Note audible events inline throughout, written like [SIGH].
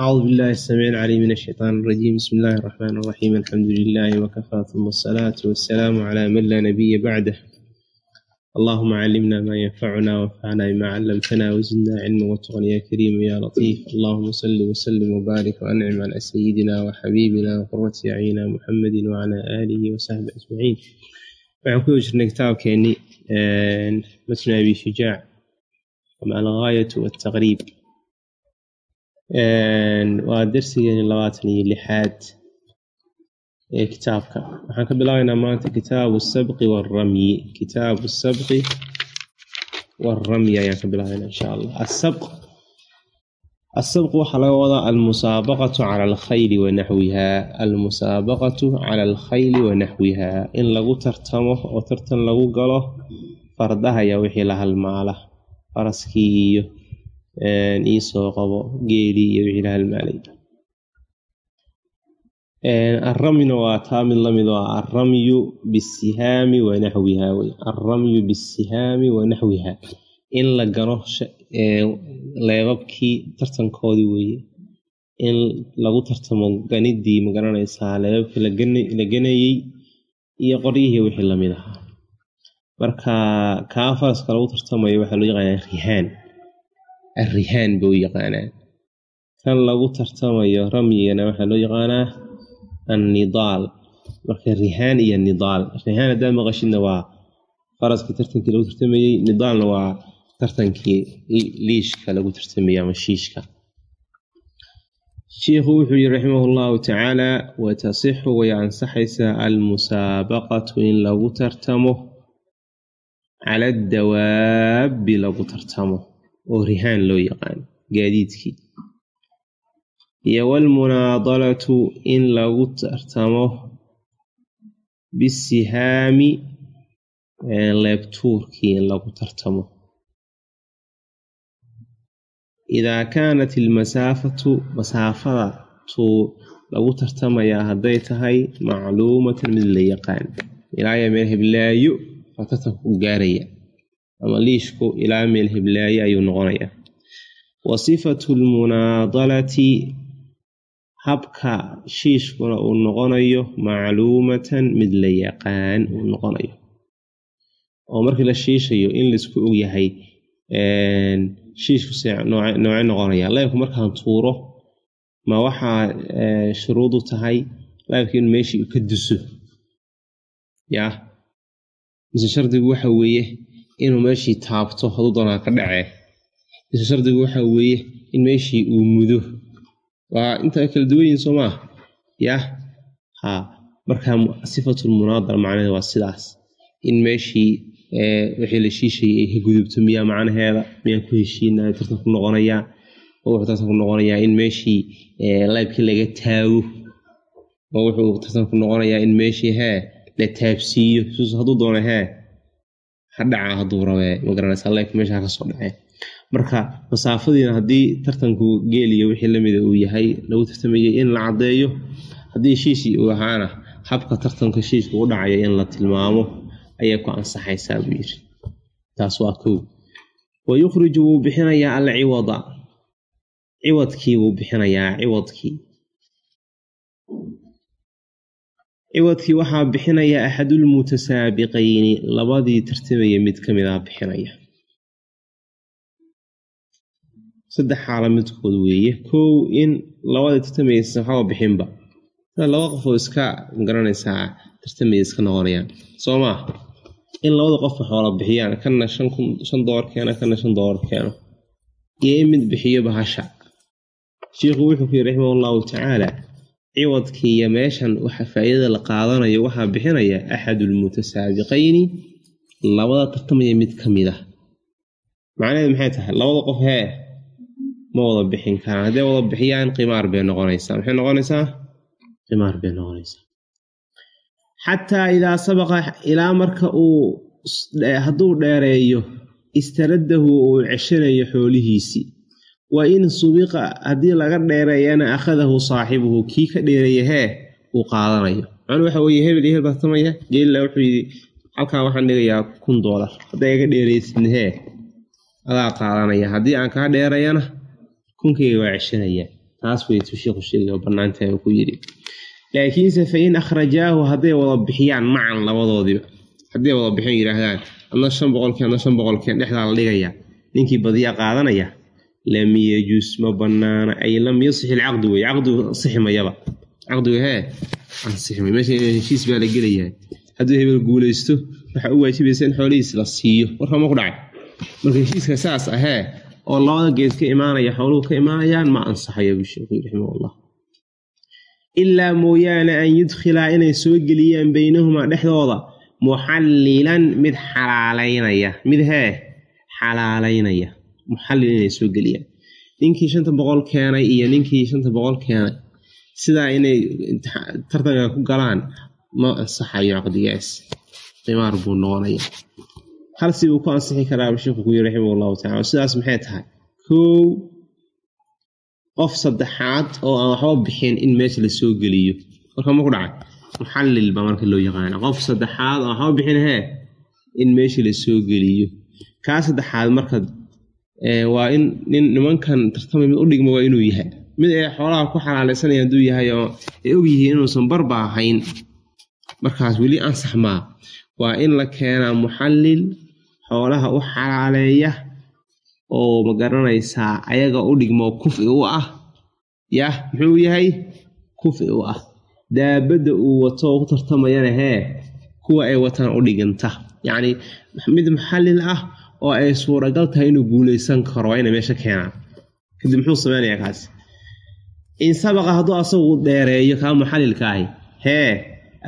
أعوذ بالله السميع العليم من الشيطان الرجيم بسم الله الرحمن الرحيم الحمد لله وكفى ثم الصلاة والسلام على من لا نبي بعده اللهم علمنا ما ينفعنا وانفعنا بما علمتنا وزدنا علما وتقا يا كريم يا لطيف اللهم صل وسلم وبارك وأنعم على سيدنا وحبيبنا وقرة أعيننا محمد وعلى آله وصحبه أجمعين waxaan ku jirnay kitaabkeeni matn abi shujaac ama alghaayatu wataqriib waa darsigeeni labaatan iyo lixaad ee kitaabka. Waxaan ka bilaabaynaa maanta kitaabu sabqi waaramyi kitaabu sabqi waaramyi ayaan ka bilaabaynaa insha allah. Asabq asabq waxaa laga wadaa almusaabaqatu cala alkhayli wa naxwiha. Almusaabaqatu cala alkhayli wa naxwiha. In lagu tartamo oo tartan lagu galo fardaha yaa wixii la halmaala. Faraskii iyo iisoo qabo geelii iyo wixii la halmaalay. Alramyuna waa taa mid la mid oo ah alramyu bisihaami wa naxwiha wey. Alramyu bisihaami wa naxwiha in la gano leebabkii tartankoodii weeye in lagu tartamo ganidii ma garanaysaa leebabkii la ganayey iyo qoryihii wixii la mid ahaa. Marka kaa faraska lagu tartamayo waxaa loo yaqaanaa rihaan arrihaan bay u yaqaanaa kan lagu tartamayo ramyigana waxaa loo yaqaanaa annidaal marka rihaan iyo nidaal rihaan haddaa maqashidna waa faraskii tartankii lagu tartamayey nidaalna waa tartankii liishka lagu tartamayey ama shiishka shiikhu wuxuu yihi raximah llahu tacaala watasixu way ansaxaysaa almusaabaqatu in lagu tartamo cala adawaabi lagu tartamo oo rihaan loo yaqaano gaadiidkii. Iyo walmunaadalatu in lagu tartamo bisihaami leebtuurkii in lagu tartamo. Idaa kaanat ilmasaafatu masaafada tuu lagu tartamayaa hadday tahay macluumatan mid la yaqaan. Ilaaya meel heblaayo waa tartanka u gaaraya ama liishku ilaa meel heblaaye ayuu noqonayaa wa sifatu lmunaadalati habka shiishkuna uu noqonayo macluumatan mid la yaqaan uu noqonayo. Oo markii la shiishayo in la isku ogyahay shiishku noocee noqonaya. Leebku markaan tuuro ma waxaa shuruudu tahay leebka in meeshii ka duso? Yah mise shardigu waxa weeye inuu meeshii taabto haduu doonaa ka dhacee. Mise shardigu waxa weeye in meeshii uu mudo. Waa intaa kala duwan yihiin yah ha marka sifatulmunaadara macnaheeda waa sidaas. In meeshii wixii la shiishayay ay ka gudubto miyaa macnaheeda miyaan ku heshiinaya tartan ku noqonayaa oo wuxuu tartan ku noqonayaa in meeshii laybkii laga taago. Oo wuxuu tartan ku noqonayaa in meeshii hee la taabsiiyo sus hadduu doono hee ha dhacaa hadduu rabee magaranaysa leybka meesha ha ka soo dhacee. Marka masaafadiina haddii tartanku geeliyo wixii lamida uu yahay lagu tartamayay in la caddeeyo haddii shiishii uu ahaana habka tartanka shiishka u dhacaya in la tilmaamo ayay ku ansaxaysaa buu yiri taas waa kow. Wa yukhriju wuu bixinayaa alciwada ciwadkii wuu bixinayaa ciwadkii ciwadkii waxaa bixinaya axadulmutasaabiqayni labadii tartamaya mid ka mid ah bixinaya. Saddex xaala midkood weeye. Kow in labadii tartamaysa waxaba bixinba. Laba qofoo iska ma garanaysaa tartamaya iska noqonayaan. Soo maa in labada qof xoola bixiyaan kana shan dolar keeno kana shan dolar keeno. Iyo in mid bixiyo bahasha shiikhu wuxuu ku yiri raximah allahu ciwadkii iyo meeshan waxa faa'iidada la qaadanayo waxaa bixinaya axadulmutasaabiqayni labada tartamaya mid ka mid ah. Macnaheedu maxay tahay? Labada qof hee ma wada bixin karaan. Hadday wada bixiyaan qimaar bay noqonaysaa. Maxay noqonaysaa? Qimaar bay noqonaysaa. Xataa idaa sabaqa ilaa marka uu hadduu dheereeyo istaraddahu uu ceshanayo xoolihiisii wa in subiqa haddii laga dheereeyana akhadahu saaxibuhu kii ka dheereeya hee uu qaadanayo. Macnuu waxa weeye hebel iyo hebel bartamaya geelila wuxuu yidhi halkaa waxaan dhigayaa kun doolar hadday iga dheeraysid hee adaa qaadanaya. Haddii aan kaa dheerayana kunkayga waa ceshanaya. Taas waytuu sheikhu sheegay oo ku yidhi. Laakiinse fa in akhrajaahu hadday wada bixiyaan macan labadoodiiba. Hadday wada bixin yidhaahdaan adna shan boqolkii adna shan boqolkii dhexdaa la dhigaya ninkii badiya qaadanaya lam yajus ma banaana. Ay lam yasix ilcaqdu wey. Caqdigu ansixi mayaba caqdigu hee. Ansixi may meesha heshiis baa la gelayaa. Hadduu hebel guulaysto waxaa u waajibaysa in xoolihiis la siiyo. Warkama ku dhacay. Marka heshiiska saas ahee oo labada geed ka imaanaya xooluhu ka imaanayaan ma ansaxayo buu sheekhu raximahullah. Ilaa mooyaane an yudkhilaa inay soo geliyaan baynahumaa dhexdooda. Muxallilan mid xalaalaynaya. Mid hee xalaalaynaya muxallil inay soo geliyaan ninkii shanta boqol keenay iyo ninkii shanta boqol keenay sidaa inay tartanka ku galaan ma ansaxayo caqdigaas qimaar buu noqonaya halsi buu ku ansixi karaa sheekhu ku yiri raximah allahu tacala sidaas maxay tahay kow qof saddexaad oo aan waxba bixin in meesha la geliyo marka ma dhacay muxallil baa marka loo yaqaana qof saddexaad oo waxba bixin hee in meesha la geliyo kaa saddexaad marka waa in nin nimankan tartamay mid u dhigma waa inuu yahay. Mid ay xoolaha ku xalaalaysanaya hadduu yahay oo ay og yihiin inuusan barba ahayn. Markaas weli ansax maa waa in la keenaa muxallil xoolaha u xalaaleeya oo ma garanaysaa ayaga u dhigmo kufi u ah. Yah muxuu yahay? Kufi u ah. Daabadda uu wato oo ku tartamayana hee kuwa ay wataan u dhiganta. Yacni mid muxallil ah oo ay suuragal tahay inuu guulaysan karo waa inay meesha keenaan. Kadib muxuu samaynayaa kaas? In sabaqa hadduu asagu dheereeyo kaa muxallilka ahi hee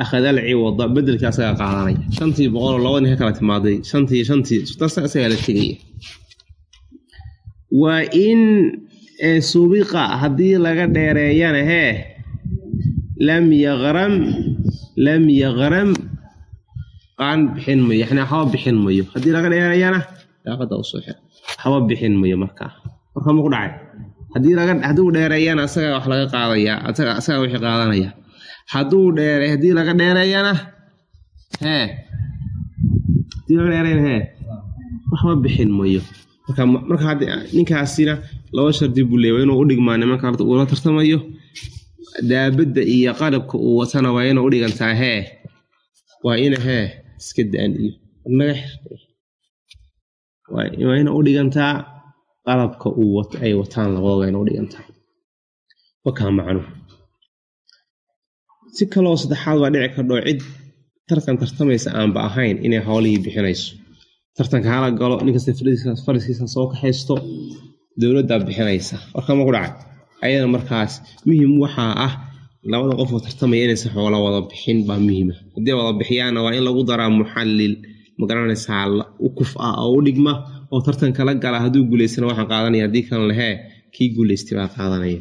akhadal ciwada bedelkii asagaa qaadanaya. Shantii boqoloo labadii ka kala timaaday shantii shantii asagaa la tegaya. Waa in subiqa haddii laga dheereeyana hee lam yaqram lam yaqram qaan bixin mayo yani waxba bixin mayo. Haddii laga dheereeyana daaqada u soo xir waxba bixin mayo markaa markaa ma ku dhacay. Haddii laga hadduu dheereeyana asagaa wax laga qaadaya asagaa wixii qaadanaya. Hadduu dheere haddii laga dheereeyana hee haddii laga dheereeyana hee waxba bixin mayo marka marka hadda ninkaasina laba shardi buu leeya waa u dhigmaa nimanka horta uula tartamayo. Daabadda iyo qalabka uu watana waa inuu u dhigantaa hee waa ina hee iska da'an iyo. Naga waa u dhigantaa qalabka ay wataan labadooda ina u dhigantaa wakaa macnuhu si kaloo saddexaad baa dhici kardhoo cid tartan tartamaysa aanba ahayn inay howlihii bixinayso tartanka hala galo ninkasta fariskiisa soo kaxaysto dowladdaa bixinaysa warkama ku dhacay ayada markaas muhiim waxaa ah. Labada qof oo tartamaya inaysa xoola wada bixin baa muhiima haddii wada bixiyaana waa in lagu daraa muxallil ma garanaysaa u kuf ah oo u dhigma oo tartan kala gala hadduu guulaystana waxaan qaadanaya haddii kan lehee kii guulaystay baa qaadanaya.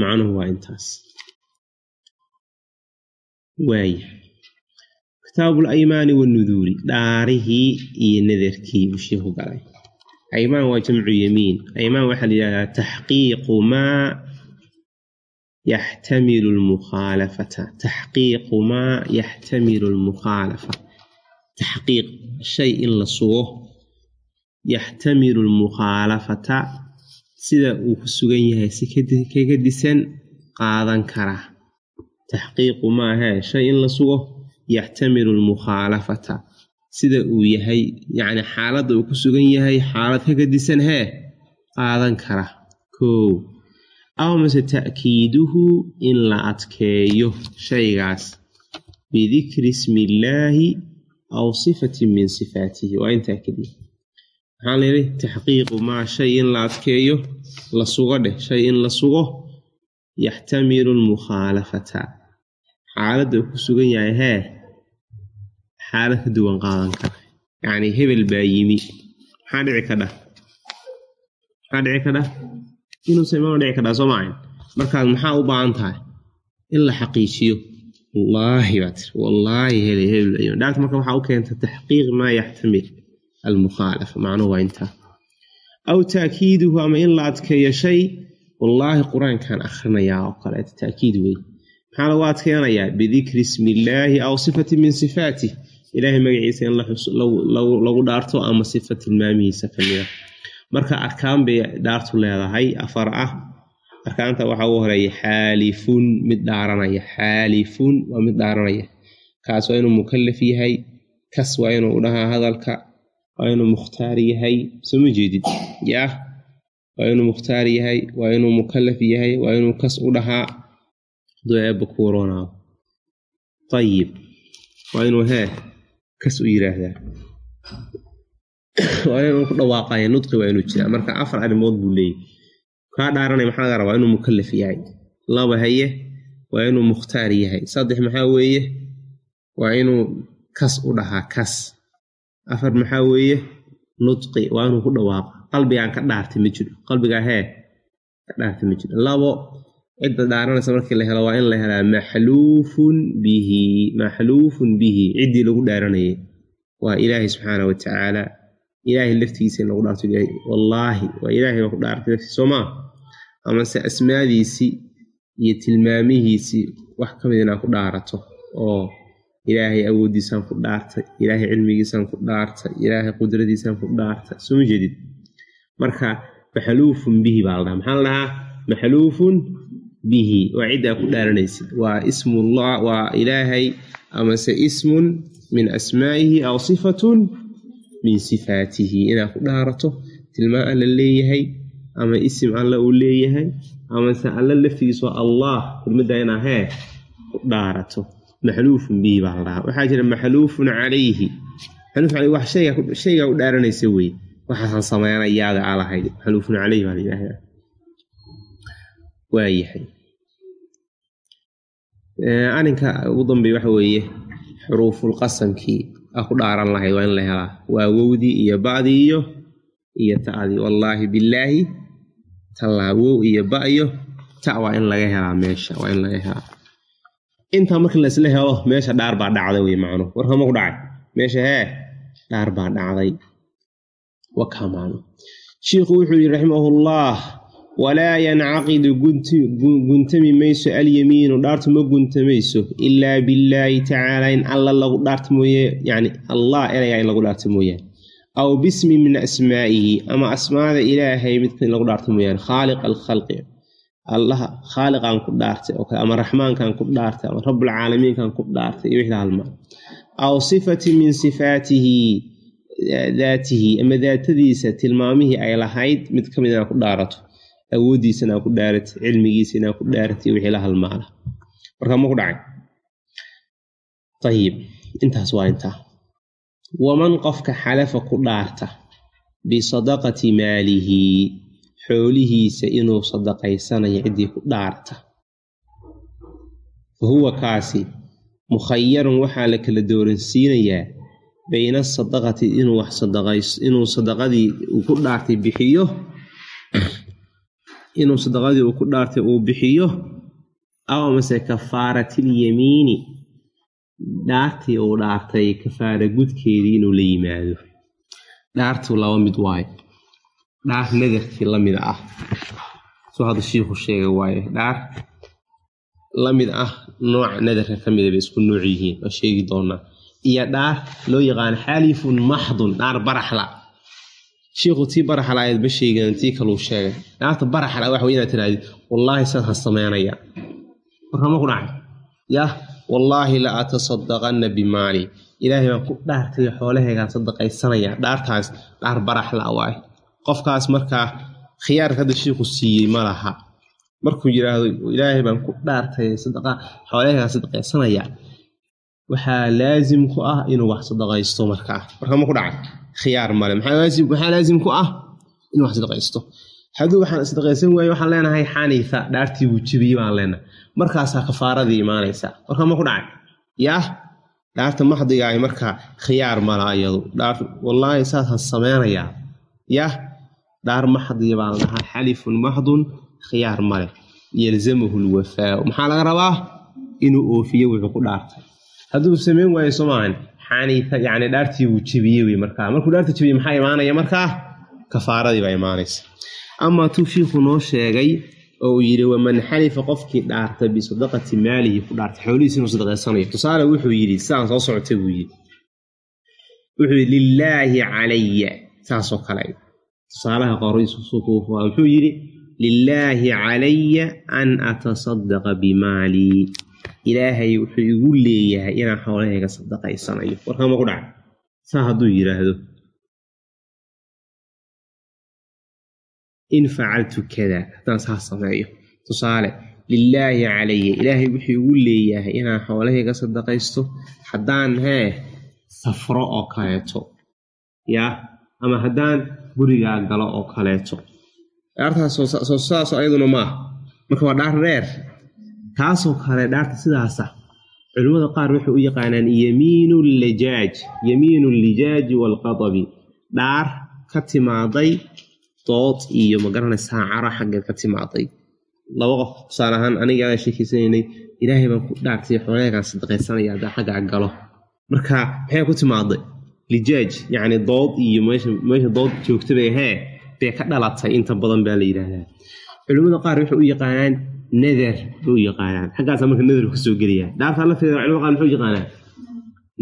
Macnuhu waa intaas. Waaya kitaabu alaymaani wanuduuri dhaarihii iyo nadarkii buu sheeku galay. Aymaan waa jamcu yamiin. Aymaan waxaa la yidhahdaa taxqiiqu maa yaxtamilu lmukhaalafata taxqiiqu maa yaxtamilu lmukhaalafa taxqiiq shay in la sugo yaxtamilu lmukhaalafata sida uu ku sugan yahay si kaga disan qaadan kara taxqiiqu maahee shay in la sugo yaxtamilu lmukhaalafata sida uu yahay yacni xaaladda uu ku sugan yahay xaalad ka gadisan hee qaadan kara kow aw mase ta'kiiduhu in la adkeeyo shaygaas bidikri ismi illaahi aw sifatin min sifaatihi waa intaa keliya maxaa layidhi taxqiiqu maa shay in la adkeeyo la sugo dheh shay in la sugo yaxtamilu lmukhaalafata xaaladda uu ku sugan yahay hee xaalad ka duwan qaadan kara yacni hebel baa yimi maxaa dhici kadha maxaa dhici kadha inuusa imaama dhici kadhaa soo maahan markaas maxaa u baahan tahay in la xaqiijiyo wallaahi baa tiri wallaahi hele hebel ayuu dhaarta marka waxaa u keenta taxqiiq maa yaxtamil almukhaalafa macnuhu waa intaa aw taakiiduhu ama in la adkeeyo shay wallaahi qur'aankan akhrinayaa oo kaleeto taakiid wey maxaa lagu adkeenayaa bidikri ismi illaahi aw sifati min sifaatih ilaahay magaciisa in lagu dhaarto ama sifa tilmaamihiisa kamida marka arkaan bay dhaartu leedahay afar ah arkaanta waxaa ugu horreeya xaalifun mid dhaaranaya. Xaalifun waa mid dhaaranaya. Kaas waa inuu mukalaf yahay kas waa inuu dhahaa hadalka waa inuu mukhtaar yahay. Soo ma jeedid yaah waa inuu mukhtaar yahay waa inuu mukalaf yahay waa inuu kas u dhahaa. Haduu eebba ku waroonaayo ayib waa inuu hee kas u yiraahdaa. [COUGHS] Waa inuu ku dhawaaqaya nudqi waa inuu jiraa. Marka afar arrimood buu leeyahy kaa dhaaranay maxaa laga rabaa inuu mukalaf yahay. Laba haye waa inuu mukhtaar yahay. Saddex maxaa weeye? Waa inuu kas u dhahaa kas. Afar maxaa weeye? Nudqi waa inuu ku dhawaaqa qalbigaan ka dhaartay ma jiro. Qalbigaa hee ka dhaartay ma jiro. Labo cidda dhaaranaysa markii la helo waa in la helaa maxluufun bihi. Maxluufun bihi. Ciddii lagu dhaaranayay. Waa ilaahay subxaana wa tacaala ilaahay laftigiisa in lagu dhaarto wallaahi waa ilaahay baa ku dhaartay laftiisa. Soo maa amase asmaadiisii iyo tilmaamihiisii wax ka mid inaad ku dhaarato oo ilaahay awooddiisaan ku dhaartay ilaahay cilmigiisaan ku dhaartay ilaahay qudradiisaan ku dhaartay. Soo ma jeedid marka maxluufun bihi baa la dhahaa. Maxaa la dhahaa maxluufun bihi. Waa ciddaa ku dhaaranaysid. Waa ismullah waa ilaahay amase ismun min asmaa'ihi aw sifatun min sifaatihi. Inaad ku dhaarato tilmaan alla leeyahay ama isim alla uu leeyahay amase alla laftigiis waa allah kulmiddaa inaa hee dhaarato. Maxluufun bihi baa la waxaa jira maxluufun calayhi. Wax shaygaa u dhaaranaysa wey waxaasaan sameynayaada aa maxluufun caleyhi baa la waayahay arrinka ugu dambeey waxa weeye xuruufulqasamkii aa ku dhaaran lahayd waa in la helaa. Waa wowdii iyo ba'dii iyo iyo ta'dii wallaahi billaahi tallaa wow iyo ba'yo ta waa in laga helaa meesha waa in laga helaa. Intaa marka laisla helo meesha dhaar baa dhacday wey macnu warkama ku dhacay. Meesha hee dhaar baa dhacday. Wakaa macnu shiikhu wuxuu yidhi raximahullah walaa yancaqidu guntami mayso alyamiinu dhaartu ma guntamayso ilaa billaahi tacaala in alla lagu dhaarta mooye yani allah erayaa in lagu dhaarta mooyaane aw bismi min asmaa'ihi ama asmaada ilaahay midka in lagu dhaarta mooyaane khaaliq alkhalqi allaha khaaliqaan ku dhaartay oo kale ama raxmaankan ku dhaartay ama rabbulcaalamiinkan ku dhaartay iyo wixii halmaa aw sifati min sifaatihi daatihi ama daatadiisa tilmaamihii ay lahayd mid ka mid inaa ku dhaarato awooddiisa ku dhaaratay cilmigiisa inaa ku dhaaratay wixii la halmaala marka ma ku dhacay ayib intaas waa intaa waman qofka xalafa ku dhaarta bisadaqati maalihi xoolihiisa inuu sadaqaysanayo ciddii ku dhaarta. Fa huwa kaasi mukhayarun waxaa la kala dooransiinayaa bayna asadaqati inuu wax sadaqays inuu sadaqadii uu ku dhaartay bixiyo inuu sadaqadii uu ku dhaartay uu bixiyo aw amase kafaaratilyamiini dhaartii uu dhaartay kafaara gudkeedii inuu la yimaado dhaartu laba mid waayo dhaar nadarkii la mid ah soo hadda shiikhu sheega waaye dhaar la mid ah nooca nadarka ka mida bay isku nooc yihiin waa sheegi doonaa iyo dhaar loo yaqaano xaalifun maxdun dhaar baraxla shiikhu tii baraxla ayaad ba sheegan tii kaluu sheegay dhaarta baraxla waxa wey inaad tirahdid wallaahi saad ha sameynaya warkama ku dhacay yah wallaahi la atasadaqanna bimaali. Ilaahay baan ku dhaartay xoolahaygaan sadaqaysanaya dhaartaas dhaar baraxla waaye qofkaas markaa khiyaarka hadda shiikhu siiyey ma laha. Markuu yidhaahdo ilaahay baan ku dhaartay xoolahaygaan sadaqaysanaya waxaa laasim ku ah inuu wax sadaqaysto markaa. Markama ku dhacay khiyaar male maxaa laasim ku ah inuu wax sadaqaysto hadduu waxaan sadaqaysan waaye waxaan leenahay xaniifa dhaartii wuu jibiyey baan leenahay. Markaasaa kafaaradii imaanaysaa markama ku dhacay? Yaah dhaarta maxdigaahi markaa khiyaar mala iyadu. Dhaar wallaahi saasaan sameynayaa yah dhaar maxdiya baa la xalifun maxdun khiyaar male yalzamahu lwafaau maxaa laga rabaa? Inuu oofiyo wuxuu ku dhaartay. Hadduu samayn waayo soomaahan xaniita yacni dhaartii wuu jebiyey wey markaa. Markuu dhaarta jebiyey maxaa imaanaya markaa? Kafaaradii baa imaanaysa amaa tuu shiikhu noo sheegay oo uu yidhi waman xalifa qofkii dhaarta bisadaqati maalihi ku dhaartay xoolihiis inuu sadaqaysanayo tusaale wuxuu yidhi sidaan soo socotay buu yidhi wuxuu yidhi lilaahi calaya saasoo kale tusaalaha qoraysusukuufa wuxuu yidhi lilaahi calaya an atasadaqa bimaalii ilaahay wuxuu igu leeyahay inaan xoolahayga sadaqaysanayo warkama ku dhaca saa hadduu yidhaahdo in facaltu kada. Haddaan saa sameeyo. Tusaale lilaahi calaya ilaahay wuxuu igu leeyahay inaan xoolahayga sadaqaysto. Haddaan hee safro oo kaleeto yaa ama haddaan gurigaa galo oo kaleeto. Dhaartaas soo sidaas ayaduna maaha marka waa dhaar dheer taasoo kale dhaarta sidaasa culimmada qaar waxay u yaqaanaan yamiinu lijaaj yamiinu lijaaji waalqadabi dhaar ka timaaday dood iyo ma garanaysaa caro xaggeed ka timaaday laba qof tusaale ahaan aniga adaa sheekeysanaynay ilaahay baan ku dhaartay xoolaheegaan sadaqaysanaya haddaa xaggaa galo. Marka maxay ku timaaday lijaaj yacni dood iyo meesha dood joogtabay hee bay ka dhalatay inta badan baa la yidhaahdaa. Culimmada qaar waxay u yaqaanaan nader bay u yaqaanaan. Xaggaasa marka nadarku ka soo gelaya dhaartaa lafteeda culimada qaar muxuu yaqaanaan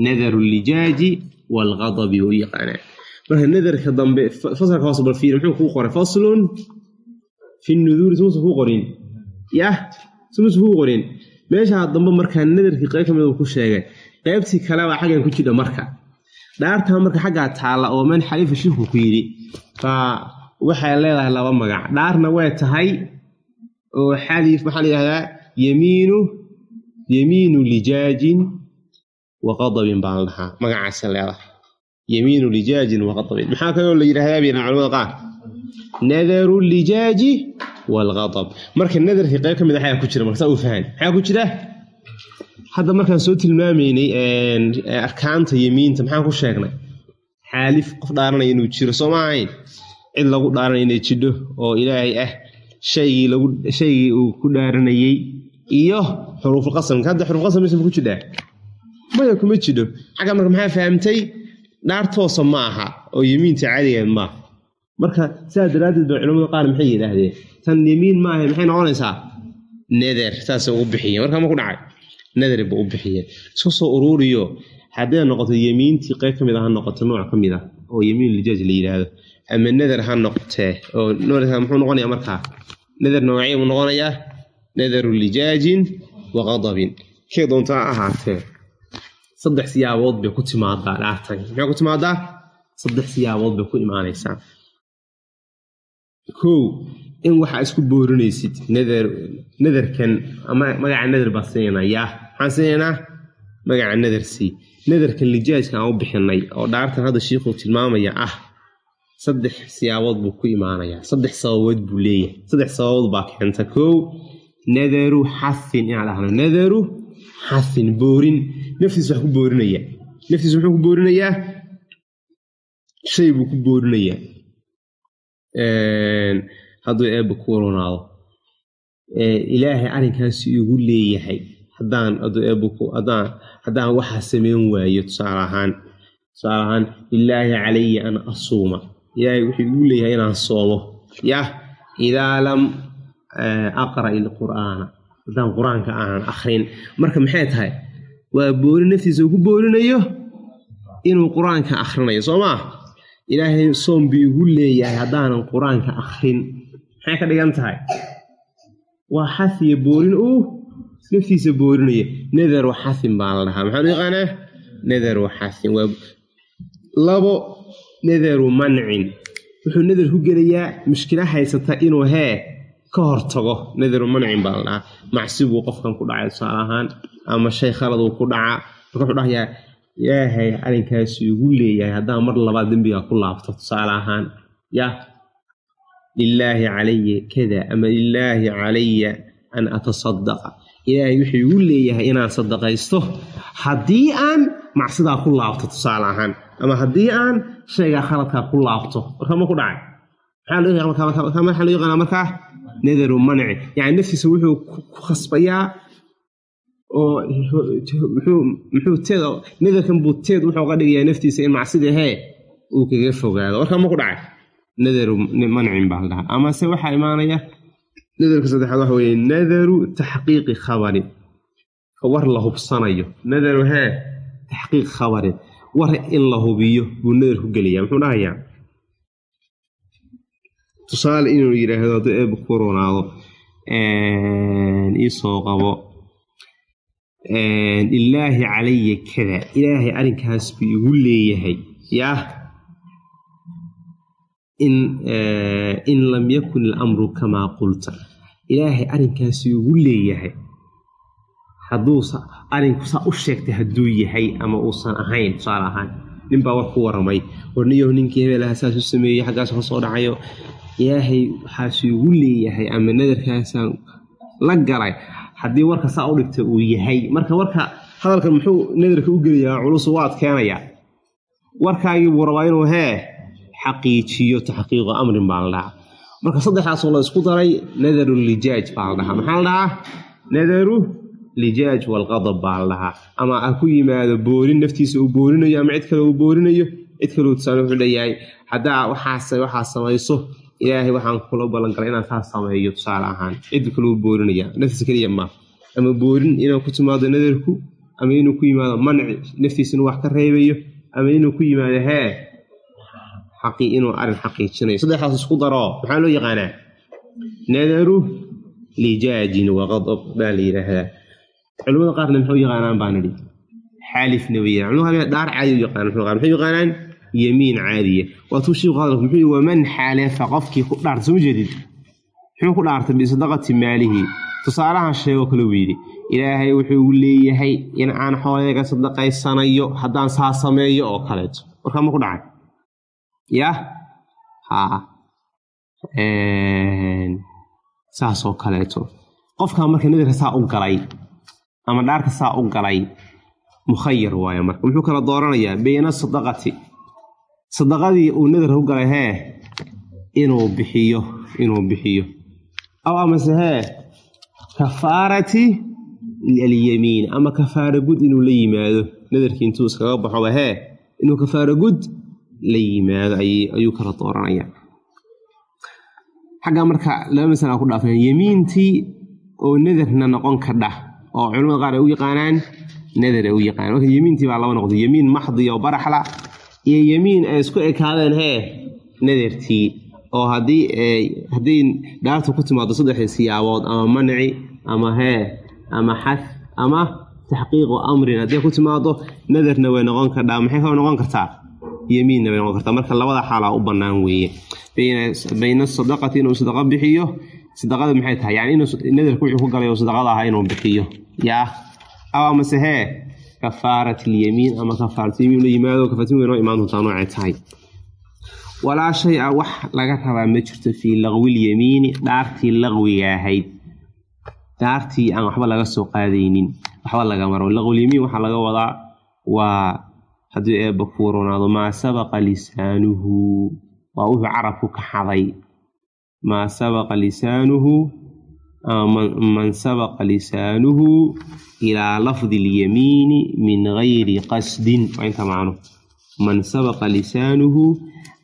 nadaru lijaaji waalqadabi bay u yaqaanaan marka nadarka dambe fasalka hoose bal fiir muxuu kuu qoray? Faslun fi nuduuri sumusa kuu qorin. Yah sumusa kuu qorin. Meeshaa dambe markaa nadarkii qayb ka mid uu ku sheegay qaybtii kale baa xaggan ku jidha marka. Dhaartaa marka xaggaa taalla oo man xalifa shiiku ku yidhi baa waxay leedahay laba magac. Dhaarna way tahay oo xalif maxaa la yidhahdaa yamiinu yamiinu lijaajin wa qadabin baan la dhahaa magacaasa leedahay yamiinu lijaajin wa qadabin maxaa kaloo la yidhahdaa bayna culamada qaar nadaru lijaaji waalqadab marka nadarkii qayb ka mid ayaa ku jira marka saa u fahan maxaa ku jira hadda markaan soo tilmaamaynay arkaanta yemiinta maxaan ku sheegnay xaalif qof dhaaranaya inuu jiro soo ma ahayn cid lagu dhaaranaya inay jidho oo ilaahay ah shaygii lagu shaygii uu ku dhaaranayey iyo xuruufulqasamka hadda xuruufulqasam mise ku jidhaa maya kuma jidho xagga marka maxaa fahamtay dhaar toosa ma aha oo yemiinta caadigeed maaha marka sidaa daraaddeed ba culamada qaar maxay yidhaahdeen? Tan yemiin maaha maxay noqonaysaa? Neder saasay ugu bixiyeen. Marka ma ku dhacay? Nadar ba u bixiyeen. Iska soo uruuriyo hadday noqoto yemiintii qayb ka mid a ha noqoto nooc ka mid ah oo yemiin lijaaj la yidhaahdo ama nadar ha noqotee oo muxuu noqonayaa markaa nadar noocye buu noqonayaa? Nadaru lijaajin wa qadabin kee ahaatee saddex siyaabood bay ku timaadaa dhaartan maxay ku timaadaa saddex siyaabood bay ku imaanaysaa kow in waxaa isku boorinaysid nadar nadarkan ama magaca nadar baa siinaynaa yaa maxaan siinaynaa magaca nadar sii nadarkan lijaajka aan u bixinay oo dhaartan hadda shiikhuu tilmaamaya ah saddex siyaabood buu ku imaanayaa. Saddex sababood buu leeyahay. Saddex sababood baa keenta. Kow nadaru xasin inaan dhahno nadaru xasin boorin naftiis wax ku boorinaya naftiis muxuu ku boorinayaa. Shay buu ku boorinayaa. Hadduu eebba ku ronaado ilaahay arrinkaasi igu leeyahay. Haddaan hadduu eebba ku haddaan haddaan waxaa samayn waayo tusaale ahaan. Tusaale ahaan lilaahi calaya an asuuma. Ilaahay wuxuu igu leeyahay inaan soomo yah idaa lam aqra' ilqur'aana. Haddaan qur'aanka aanan akrin marka maxay tahay waa boori naftiisa uu ku boorinayo inuu qur'aanka akhrinayo soo maa ilaahay soom buu igu leeyahay haddaanan qur'aanka akrin maxay ka dhigan tahay? Waa xafiya boorin uu naftiisa boorinaya nadaru xafin baa la dhahaa. Maxaa loo yaqaanaa? Nadaru xafin waa labo nadaru mancin. Wuxuu nadar ku gelayaa mushkila haysata inuu hee ka hortago nadaru mancin baa la dhahaa. Macsi qofkan ku dhacay tusaale ahaan ama shay khaladuu ku dhacaa. Marka wuxuu dhahayaa ilaahay arrinkaasi igu leeyahay haddaan mar labaad dembiga ku laabto tusaale ahaan. Yah lilaahi calaya kada ama lilaahi calaya an atasadaqa. Ilaahay wuxuu igu leeyahay inaan sadaqaysto. Haddii aan macsidaa ku laabto tusaale ahaan ama haddii aan shaygaa khaladkaa ku laabto marka ma ku dhacay. Maxaa loo yaqaanaa markaa nadaru manci. Yani naftiisa wuxuu ku khasbayaa oo muxuu teed nadarkan buu teed wuxuu ga dhigayaa naftiisa in macsida hee uu kaga fogaado. Warkaa ma ku dhacay? Nadaru mancin baa la amase waxaa imaanaya nadarka saddexaad waxa weye nadaru taxqiiqi khabarin war la hubsanayo. Nadaru hee taxqiiq khabarin war in la hubiyo buu nadar ku gelaya muxuu dhahayaa tusaale inuu yidhaahdo hadduu eeba ku roonaado iisoo qabo. Ilaahi calaya kada ilaahay arrinkaas buu igu leeyahay. Yaah. In lam yakun ilamru kamaa qulta. Ilaahay arrinkaas igu leeyahay. Hadduu arrinku saa u sheegtay hadduu yahay ama uusan ahayn tusaale ahaan ninbaa wax ku waramay. Warniyahu ninkii hebelaha saas u sameeyey xaggaas ka soo dhacayo. Ilaahay waxaasuu igu leeyahay ama nadarkaasaan la galay. Haddii warka saa u dhigta uu yahay marka warka hadalkan muxuu nadarka u gelayaa culus waa adkeenayaa warkaagii buu rabaa inuu hee xaqiijiyo taxqiiqu amrin baa la dhahaa. Marka saddexdaasoo la isku daray nadaru lijaaj baa la dhahaa. Maxaa la dhahaa? Nadaru lijaaj walqadab baa la dhahaa ama ha ku yimaado boorin naftiisa uu boorinayo ama cid kale uu boorinayo cid kale uu tusaale wuxuu leeyahay haddaa waxaas waxaa samayso ilaahay waxaan kula ballangalay inaan saas sameeyo tusaale ahaan. Cid kale uu boorinaya naftiisa keliya ma ama boorin inuu ku timaado nadarku ama inuu ku yimaado manci naftiisa inuu wax ka reebayo ama inuu ku yimaado hee inuu arrin xaqiijinayo saddexdaas isku daro maxaa loo yaqaanaa nadaru lijaajin waqadab baa la yidhaahdaa culimada qaarna maxay u yaqaanaan baan idhi xaalifna way yaqaan culimada dhaar caadi u yaqaan maxay yaqaanaan yamiin caadiya waatuu shiiku hadalku muxuu yihi waman xaalefa qofkii ku dhaarta soo jeedid muxuu ku dhaartay bisadaqati maalihi tusaalahan sheegoo kale buu yidhi ilaahay wuxuu leeyahay in aan xooleega sadaqaysanayo haddaan saa sameeyo oo kaleeto warkaa ma ku dhacay yah haa saasoo kaleeto qofkaa marka nadarka saa u galay ama dhaarka saa u galay mukhayar waayo marka. Muxuu kala dooranayaa bayna sadaqati. Sadaqadii uu nadarka u galay hee inuu bixiyo inuu bixiyo. Aw amase hee kafaarati alyamiin ama kafaara gud inuu la yimaado. Nadarkii intuu iskaga baxoba hee inuu kafaara gud la yimaado. Ayuu kala dooranaya xaggaa marka laba masala ku dhaafeen yemiintii oo nadarna noqon kadha oo culamada qaar ay u yaqaanaan nadar ay u yaqaanaan. Marka yemiintii baa laba noqday yemiin maxdi oo baraxla iyo yemiin ay isku ekaadeen hee nadartii oo haddii hadday dhaartu ku timaado saddexdii siyaabood ama manci ama hee ama xad ama taxqiiqu amrin hadday ku timaado nadarna way noqon kadhaa maxay kaloo noqon kartaa? Yemiinna bay noqon kartaa. Marka labada xaalaa u bannaan weeye. Bayna sadaqati inuu sadaqa bixiyo sadaqada maxay tahay? Yani inuu nadarku wuxuu ku galay sadaqada ahaa inuu bixiyo. Yaa amase hee kafaarat lyamiin ama kafaaratyamiin yimaado kafaaratyamiin way noo imaan doontaa noocay tahay. Walaa shay a wax laga rabaa ma jirto fii laqwilyamiini dhaartii laqwiga ahayd. Dhaartii aan waxba laga soo qaadaynin waxba laga maro. Laqwilyamiin waxaa laga wadaa waa haddii eebba kuu ronaado maa sabaqa lisaanuhu. Waa wuxuu carabku ka xaday maa sabaqa lisaanuhu man sabaqa lisaanuhu ilaa lafdi اlyamiini min gayri qasdin waa man sabaqa lisaanuhu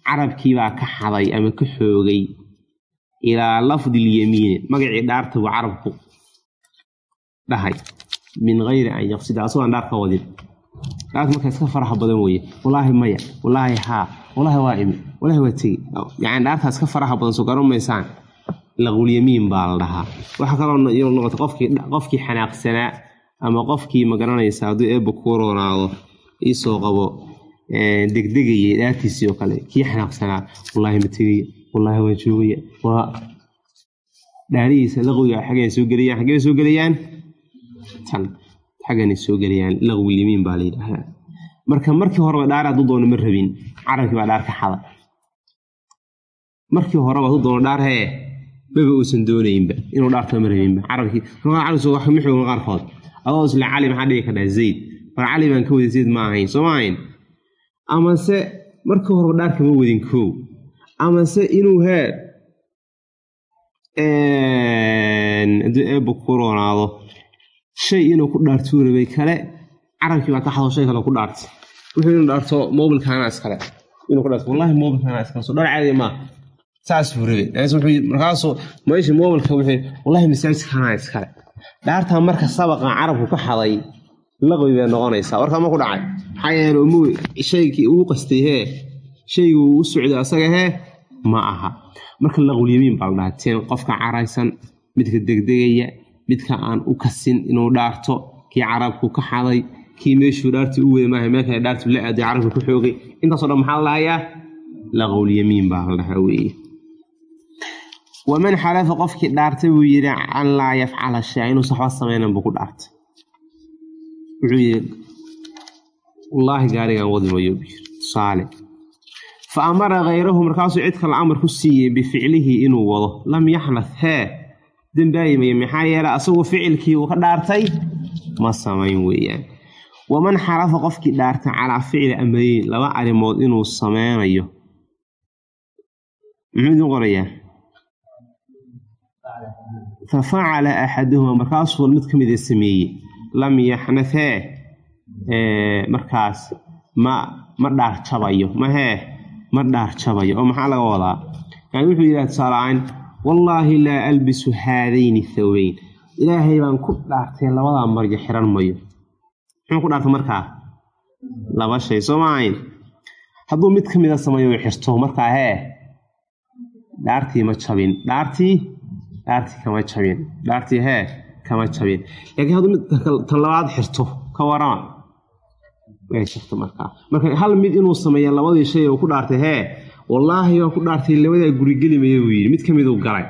carabkiibaa ka xaday ama ka xoogay ilaa lafdi اlyamiini magacii dhaarta buu carabku dhahay min gayri an yaqsida asagoo aan dhaar ka wadin dhaarta markaa iska faraxa badan weeye wallaahi maya wallaahi haa wallaahi waa imi. Wallaahi waa tegi yani dhaartaa iska faraxa badan soo garan maysaan baa la dhahaa. Waxaa kaloo noqota qofkii xanaaqsanaa ama qofkii magaranaysa hadduu eebba kuu roonaado iisoo qabo degdegaya dhaartiisii oo kale kii xanaaqsanaa wallaahi ma tegaya wallaahi waan joogaya waa dhaarihiisa laqwiga xaggay soo gelayaan xaggay soo gelayaan tan xagganay soo gelayaan laqwilyamiin baa la yidhaahdaa marka markii horeba dhaar hadduu doono ma rabin carabkii baa dhaar ka xada markii horeba hadduu doono dhaar maba uusan doonaynba inuu dhaarta ma rabinba carabkii mxuga qaarkood adoo isle cali maxaa dhigi kadhaa zayd. War cali baan ka wada zayd ma ahayn soo ma amase markii horeba dhaarka ma wadin koow amase inuu hee hadduu eebba ku roonaado shay inuu ku dhaartuu rabay kale carabkii baa ka xado shay kale ku dhaartay wuxuu inuu dhaarto mobilkaana iskale. Inuu ku dhaarto wallahi mobilkaana iskale. Soo dhar caadi maa saasuu rabay. Markaasuu meesha mobilka wuxuu wallahi masaajidkaana iskale. Dhaartaa marka sabaqan carabku ka xaday laqwi bay noqonaysaa. Warkaa ma ku dhacay? Maxaa yeele umu shaygii uu qastay hee? Shaygu uu u socday asaga hee? Ma aha. Marka laqulyamiin baa la teen qofka caraysan midka degdegaya midka aan u kasin inuu dhaarto kii carabku ka xaday kii meeshuu dhaartii u weda maaha meel kale dhaartu la aaday carabku ku xoogay intaasoo dhan maxaa la dhahayaa laqawlyamiin baa la dhahaa weeye waman xalafa qofkii dhaartay buu yidhi an laa yafcala shay inuusan waxba sameynan buu ku dhaartay wuxuu yidhi wallaahi gaarigan wadi mayo buu yiri tusaale fa amara khayrahu markaasuu cid kale amar ku siiyey bificlihi inuu wado. Lam yaxnaf hee dembaayimaya maxaa yeele asagu ficilkii uu ka dhaartay ma samayn weeyaan waman xalafa qofkii dhaartay calaa ficli amrayn laba arrimood inuu sameynayo muxuu idin fa facala axaduhuma markaasuu mid ka mida sameeyey. Lam yaxnafee markaas ma ma dhaar jabayo mahee ma dhaar jabayo oo maxaa laga wadaa? Yani wuxuu yidhaha tusaalaaan wallaahi laa albisu haadayni thaweyn ilaahay baan ku dhaartay labadaa maryo xiran mayo muxuu ku dhaartay markaa laba shay. Soo maahayn hadduu mid ka mida sameeyo xirto. Markaa hee dhaartii ma jabin. Dhaartii? Dhaartii kama jabin. Dhaartii hee kama jabin. Laakiin hadduu mid tan labaad xirto ka warama way jirto markaa marka hal mid inuu sameeya labadii shay uu ku dhaartay hee wallaahi waan ku dhaartay labadaa gurigeli maya buu yidhi. Mid ka miduu galay.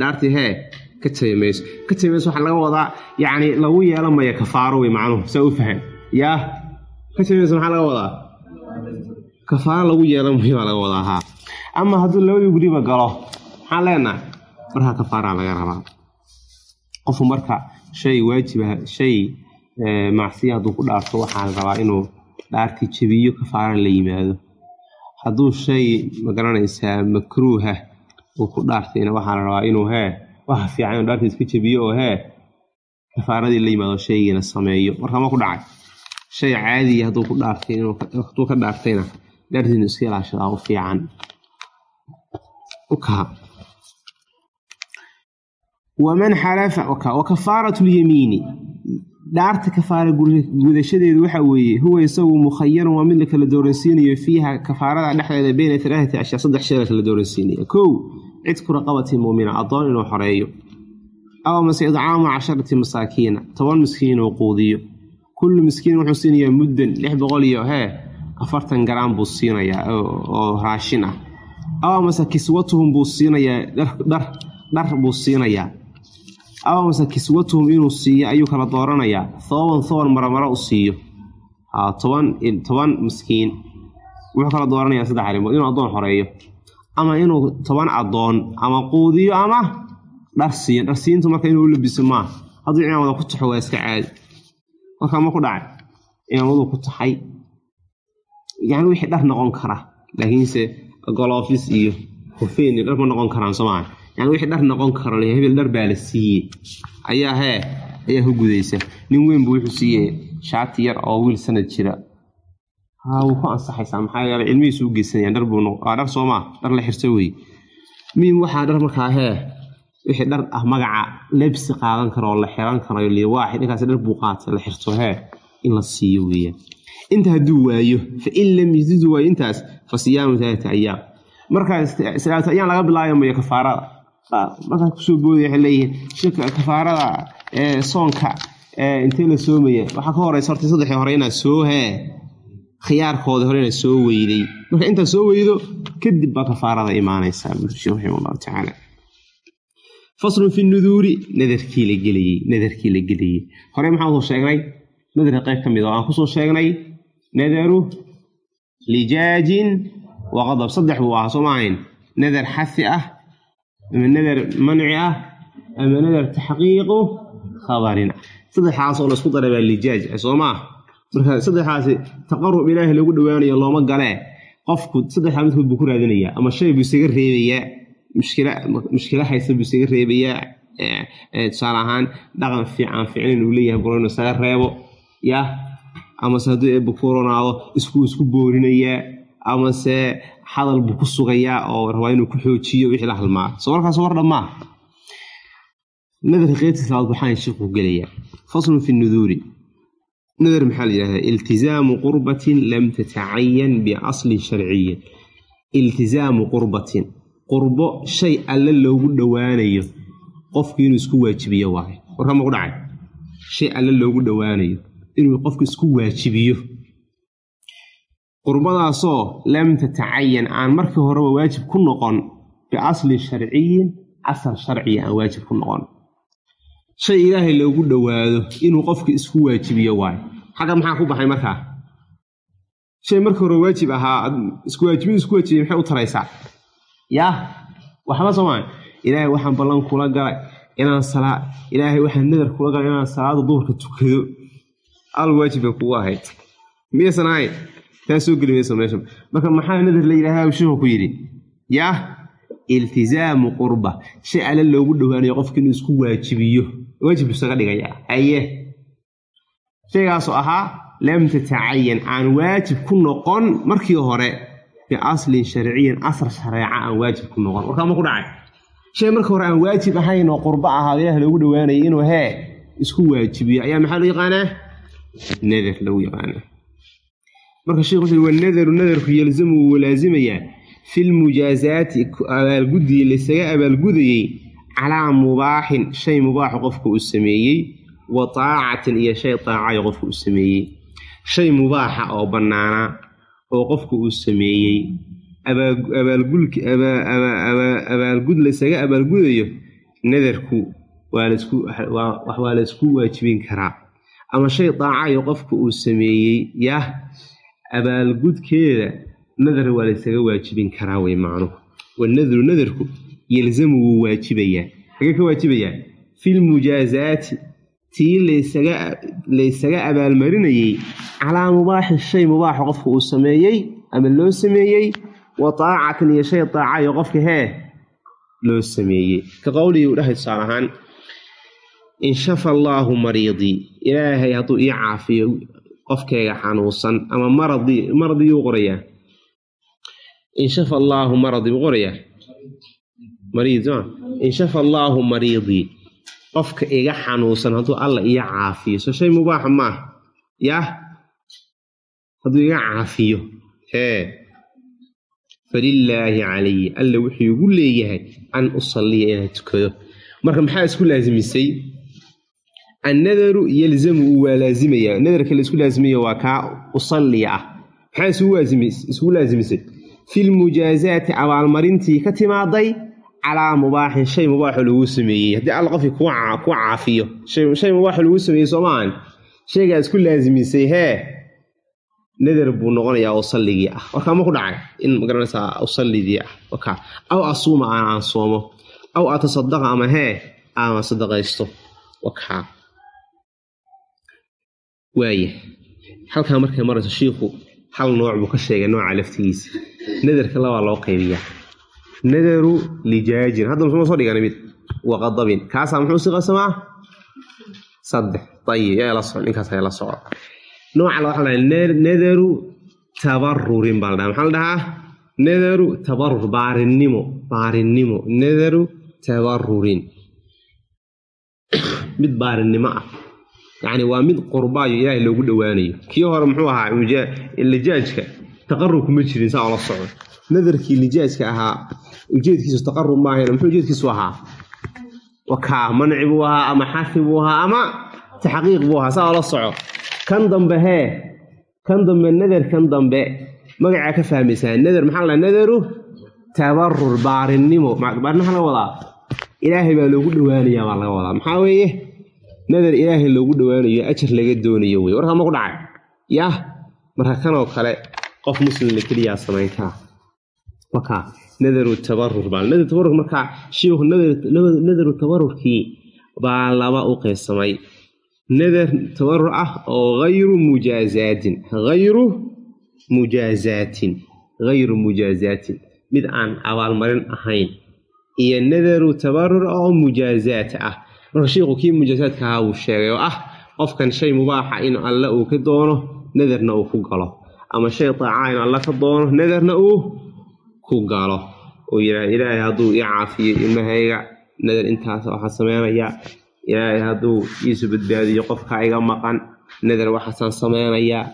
Dhaartii hee ka mayso ka mayso waxaa laga wadaa yacni lagu yeelan maya kafaaro wey macnuhu saa u fahan. Yaa ka mayso maxaa laga wadaa? Kafaaro lagu yeelan mayo baa laga wadaa haa ama hadduu labadii guriba galo maxaan leenahay? Markaa kafaaraa laga rabaa. Qofu marka shay waajiba shay macsiya hadduu ku dhaarto waxaa la rabaa inuu dhaartii jebiyo kafaaran la yimaado. Hadduu shay ma garanaysaa makruuha uu ku dhaartayna waxaa la rabaa inuu hee waxa fiican inuu dhaartii iska jebiyo oo hee kafaaradii la yimaado shaygiina sameeyo. Marka ma ku dhacay. Shay caadiya hadduu ku dhaartay hadduu ka dhaartayna dhaartiinu iska ilaashadaa u fiican waman xalafa wa kafaaratu lyamiini dhaarta kafaara gudashadeedu waxa weeye huwa isagu mukhayarun waa mid la kala dooransiinayo fiiha kafaarada dhexdeeda beyna alaaati ashyaa saddex shay la kala dooransiinaya kow cidku raqabati muumina addoon inuu xoreeyo aw mase idcaamu casharati masaakiina toban miskiin inuu quudiyo kullu miskiin wuxuu siinayaa muddan lix boqol iyo hee afartan garaam buu siinayaa oo raashin ah aw mase kiswatuhum buu siinayaa dhar dhar buu siinayaa aw mase kiswatuhum inuu siiyo ayuu kala dooranayaa thoban thoban maramaro u siiyo toban toban miskiin wuxuu kala dooranayaa saddex arrimood inuu addoon xoreeyo ama inuu toban addoon ama quudiyo ama dhar siiyo dhar siintu marka inuu labiso maa hadduu cimaamada ku taxo waa iska caadi. Markaa ma ku dhacay cimaamadu ku taxay. Yani wixii dhar noqon kara laakiinse golofis iyo hufeen iyo dhar ma noqon karaan soomaa yani wixii dhar noqon karo hebel dhar baa la siiyey. Ayaa hee ayaa ku gudaysa nin weyn buu wuxuu siiyey shaati yar oo wiil sanad jira wuu ku ansaxaysaa maxaa yeele cilmihiisu u geysanayaan dhar buu waa dhar soomaa dhar la xirto wey miim waxaa dhar markaa hee wixii dhar ah magaca lebsi qaadan karo oo la xiran karayo liwaaxi ninkaas dhar buu qaatay la xirto hee in la siiyo weeyaan inta hadduu waayo fa in lam yajidu waayo intaas fa siyaamu talaata ayaam markaas salaatu ayaam laga bilaayo mayo kafaarada. Markaas ku soo boodaya waxay leeyihiin kafaarada soonka intee la soomaya waxaa ka horeysa horta saddexii hore inaad soo hee khiyaarkoodii hore soo weyday. Marka intaad soo weydo kadib baa kafaarada imaanaysaa sheekh raximah allahu tacaala. Faslun fi nuduuri nadarkii la gelayey nadarkii la gelayey hore maxaan ku soo sheegnay? Nadarka qayb ka mid oo aan ku soo sheegnay nadaru lijaajin waqadab saddex buu ahaa soo nadar xafi ah ama nadar manci ah ama nadar taxqiiqu khabarin saddexaas oo daray baa lijaaj ah soo maa marka saddexaasi taqarub ilaahi lagu dhowaanayo looma galee qofku saddexdaa midkood buu ku raadinayaa ama shay buu isaga reebayaa mushkila haysta buu isaga reebayaa tusaale ahaan dhaqan fiican fiicnin uu leeyahay inuu isaga reebo ya amase hadduu eebba ku ronaado isku boorinayaa amase hadal buu ku sugayaa oo rabaa inuu ku xoojiyo wixii la halmaa soo markaas war dhammaa nadarka qeybtiisa labaad waxaan sheekhu gelayaa. Faslun fi nuduuri nadar maxaa la yidhahdaa iltizaamu qurbatin lam tatacayan biaslin sharciyin iltizaamu qurbatin qurbo shay alle loogu dhowaanayo qofku inuu isku waajibiyo waaye warkama ku dhacay shay alle loogu dhowaanayo inuu qofku isku waajibiyo qurbadaasoo lam tatacayan aan markii horeba waajib ku noqon biaslin sharciyin asal sharciya aan waajib ku noqon shay ilaahay loogu dhowaado inuu qofku isku waajibiyo waayo xagga maxaa ku baxay markaa? Shay markii hore waajib ahaa iskuwaajibin isku waajibiya maxay u taraysaa? Yaa waxba soomaa ilaahay waxaan ballan kula galay inaan salaa ilaahay waxaan nadar kula galay inaan salaada duhurka tukado. Al waajib bay kugu ahayd. Miyaysan ahayn taa geli mayso meesha marka maxaa nadar la yidhahdaa sheekhu ku yidhi? Yaa iltizaamu qurba. Shay alle loogu dhowaanayo qofka inuu isku waajibiyo waajib isaga dhigaya aye shaygaasoo ahaa lam tatacayan aan waajib ku noqon markii hore biaslin sharciyin asar shareeca aan waajib ku noqon warkaama ku dhacay shay marka hore aan waajib ahayn oo qurba ahaado ilaah loogu dhowaanayay inuu hee isku waajibiyo ayaa maxaa loo yaqaanaa nadar lagu yaqaanaa marka sheekh wuxuu wanadaru nadarku yalzamu wuu laazimayaa filmujaazaati abaalguddii laysaga abaalgudayey calaa mubaaxin shay mubaaxu qofka uu sameeyey wa taacatin iyo shay taacayo qofka uu sameeyey shay mubaaxa oo bannaanaa oo qofka uu sameeyey abaalgud laysaga abaalgudayo nadarku waa laysku waajibin karaa ama shay daacayo qofka uu sameeyey yah abaalgudkeeda nadar waa laysaga waajibin karaa wey macnuhu wanadru nadarku yalzamu wuu waajibayaa xagee ka waajibayaa filmujaazaati tii laysaga abaalmarinayey calaa mubaaxi shay mubaaxa qofka uu sameeyey ama loo sameeyey wa taacatin iyo shay daacayo qofka hee loo sameeyey ka qowligii u dhahay tusaal ahaan in shafa allaahu mariidii ilaahay hadduu ii caafiyo qofkayga xanuunsan ama maradii maradiyuu qorayaa in shafa mariid soma in shafa allaahu mariidii qofka iga xanuunsan hadduu alla ii caafiyo soo shay mubaaxa maaha yah? Hadduu iga caafiyo. Hee falilaahi calaya alla wuxuu igu leeyahay an usalliya inaan tukado marka maxaa isku laasimisay annadaru yalzamu uu waa laasimayaa nadarka la isku laazimaya waa kaa usalliya ah. Maxaa isgu laasimisay filmujaazaati abaalmarintii ka timaaday calaa mubaaxin shay mubaaxo lagu sameeyey haddii alla qofkii ku caafiyo shay mubaaxo lagu sameeyey soomaahan shaygaa isku laasimisay hee nadar buu noqonayaa oo salligii ah warkaa ma ku dhacay in ma garanaysaa usalligii ah warkaa aw asuuma aan soomo aw atasadaqa ama hee ama sadaqaysto warkaa waaya halkaa markay marayso shiikhu hal nooc buu ka sheegay nooca laftigiisa nadarka labaa loo qaybiyaa nadaru lijaajin hadda musuma soo dhigana mid waqadabin kaasaa muxuu si qasamaa saddex ayib yaa la soco ninkaas ayaa la soco nooca la waxa la dhaha nadaru tabarurin baa la dhaha la nadaru tabarur baarinimo baarinimo nadaru tabarurin mid baarinimo ah yacni waa mid qurbaayo ilaahay loogu dhowaanayo kii hore muxuu ahaa lijaajka taqarub kuma jirin saa ola soco nadarkii lijaajka ahaa ujeedkiisu taqarub maahayn muxuu ujeedkiisu ahaa? Wakaa manci buu ahaa ama xafi buu ahaa ama taxqiiq buu ahaa? Saa ola soco. Kan dambe hee kan dambe nadar kan dambe magacaa ka fahmaysaa. Nadar maxaa la nadaru tabarur baarinimo. Baarin maxaa laga wadaa? Ilaahay baa loogu dhowaanayaa baa laga wadaa. Maxaa weeye? Nadar ilaahay loogu dhowaanayo ajar laga doonayo wey warkaa ma dhacay? Yah marka kanoo kale qof muslimla keliyaa samayn karaa wakaa nadaru tabarur baa nadar tabarur markaa shiikhu nadaru tabarurkii baa laba u qeybsamay nadar tabarur ah oo hayru mujaazaatin hayru mujaazaatin hayru mujaazaatin mid aan abaalmarin ahayn. Iyo nadaru tabarur oo mujaazaat ah. Marka shiiku kii mujaazaadka ahaa wuu sheegay oo ah qofkan shay mubaaxa in alle uu ka doono nadarna uu ku galo. Ama shay taaca in alle ka doono nadarna uu ku galo uu yidhaah ilaahay hadduu ii caafiyo ilmahayga nadar intaas waxaa samaynayaa ilaahay hadduu iisu badbaadiyo qofkaa iga maqan nadar waxaasaan samaynayaa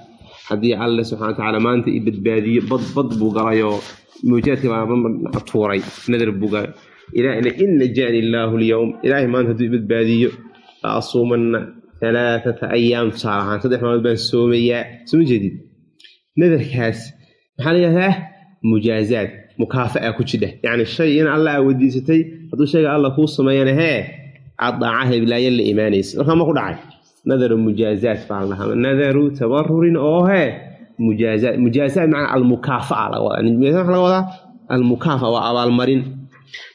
haddii alle subxana watacaala maanta i badbaadiyo bad bad buu galayoo mawjaadkii baa tuuray nadar buu galay ilaahna in najaani illaahu lyowm ilaahay maanta hadduu i badbaadiyo la asuumanna alaaata ayaam tusaale ahaan. Saddex maalmood baan soomayaa. Sooma jeedid nadarkaas maxaa la yidhahdaa? Mujaazaad mukaafa'a ku jidha yacni shay in alla aa weydiisatay hadduu shayga alla kuu sameeyana hee aad daacaha bilaayo la imaanaysa. Markaa ma ku dhacay. Nadaru mujaazaat baa la dhahaa nadaru tabarurin oo hee mujaazaat mujaazaat macnaa almukaafa'a laga wadaa. Waxa laga wadaa almukaafa waa abaalmarin.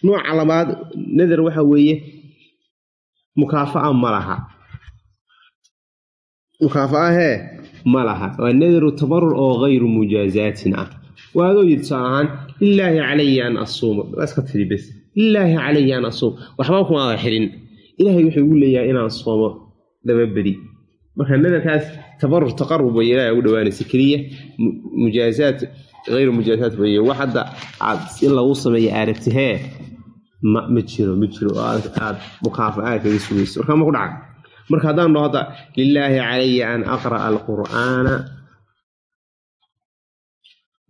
Nooca labaad nadar waxa weeye mukaafa'a ma laha. Mukaafa'a hee ma laha. Waa nadaru tabarur oo gayru mujaazaatin ah. Waa adoo tusaale ahaan lilaahi calaya an asuuma waa iska tiri bes. Lilaahi calaya an asuum waxba kumaada xirin. Ilaahay wuxuu igu leeyahay inaan soomo laba beri marka nadarkaas tabarur taqarub way ilahay ugu dhawaanaysa keliya. Mujaazaat hayru mujaazaat weye wax hadda aad in lagu sameeyo aaragtihee ma ma jiro ma jiro. Aad aad mukaafacaad kaga sugayso. Markaa ma ku dhacay marka haddaan dhaho hadda